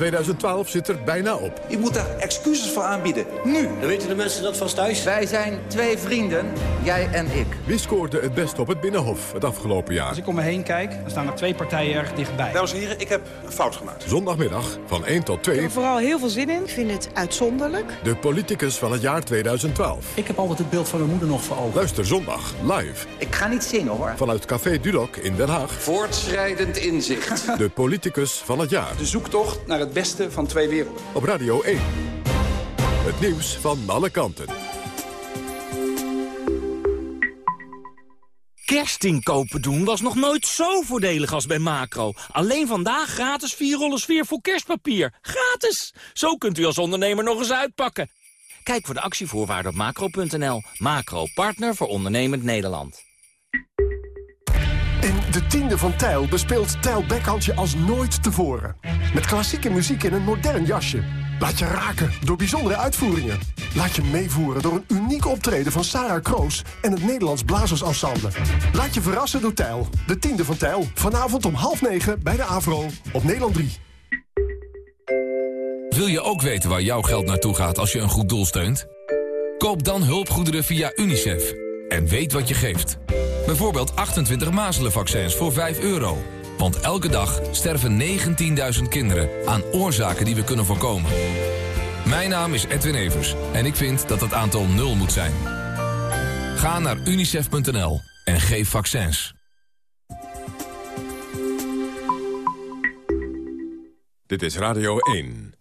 2012 zit er bijna op. Je moet daar excuses voor aanbieden. Nu. Dan weten de mensen dat vast thuis. Wij zijn twee vrienden, jij en ik. Wie scoorde het best op het Binnenhof het afgelopen jaar? Als ik om me heen kijk, dan staan er twee partijen erg dichtbij. Dames en heren, ik heb een fout gemaakt. Zondagmiddag van 1 tot 2. Ik heb er vooral heel veel zin in. Ik vind het uitzonderlijk. De politicus van het jaar 2012. Ik heb altijd het beeld van mijn moeder nog voor ogen. Luister zondag live. Ik ga niet zingen hoor. Vanuit Café Dulok in Den Haag. Voortschrijdend inzicht. De politicus van het jaar. De zoektocht naar het beste van twee werelden. Op Radio 1. Het nieuws van alle kanten. Kerstinkopen doen was nog nooit zo voordelig als bij Macro. Alleen vandaag gratis 4 rollen sfeer voor kerstpapier. Gratis! Zo kunt u als ondernemer nog eens uitpakken. Kijk voor de actievoorwaarden op macro.nl. Macro, partner voor ondernemend Nederland. In de tiende van Tijl bespeelt Tijl Bekhandje als nooit tevoren. Met klassieke muziek in een modern jasje. Laat je raken door bijzondere uitvoeringen. Laat je meevoeren door een uniek optreden van Sarah Kroos en het Nederlands Blazersensemble. Laat je verrassen door Tijl, de tiende van Tijl. Vanavond om half negen bij de Avro op Nederland 3. Wil je ook weten waar jouw geld naartoe gaat als je een goed doel steunt? Koop dan hulpgoederen via UNICEF. En weet wat je geeft. Bijvoorbeeld 28 mazelenvaccins voor 5 euro. Want elke dag sterven 19.000 kinderen aan oorzaken die we kunnen voorkomen. Mijn naam is Edwin Evers en ik vind dat het aantal nul moet zijn. Ga naar unicef.nl en geef vaccins. Dit is Radio 1.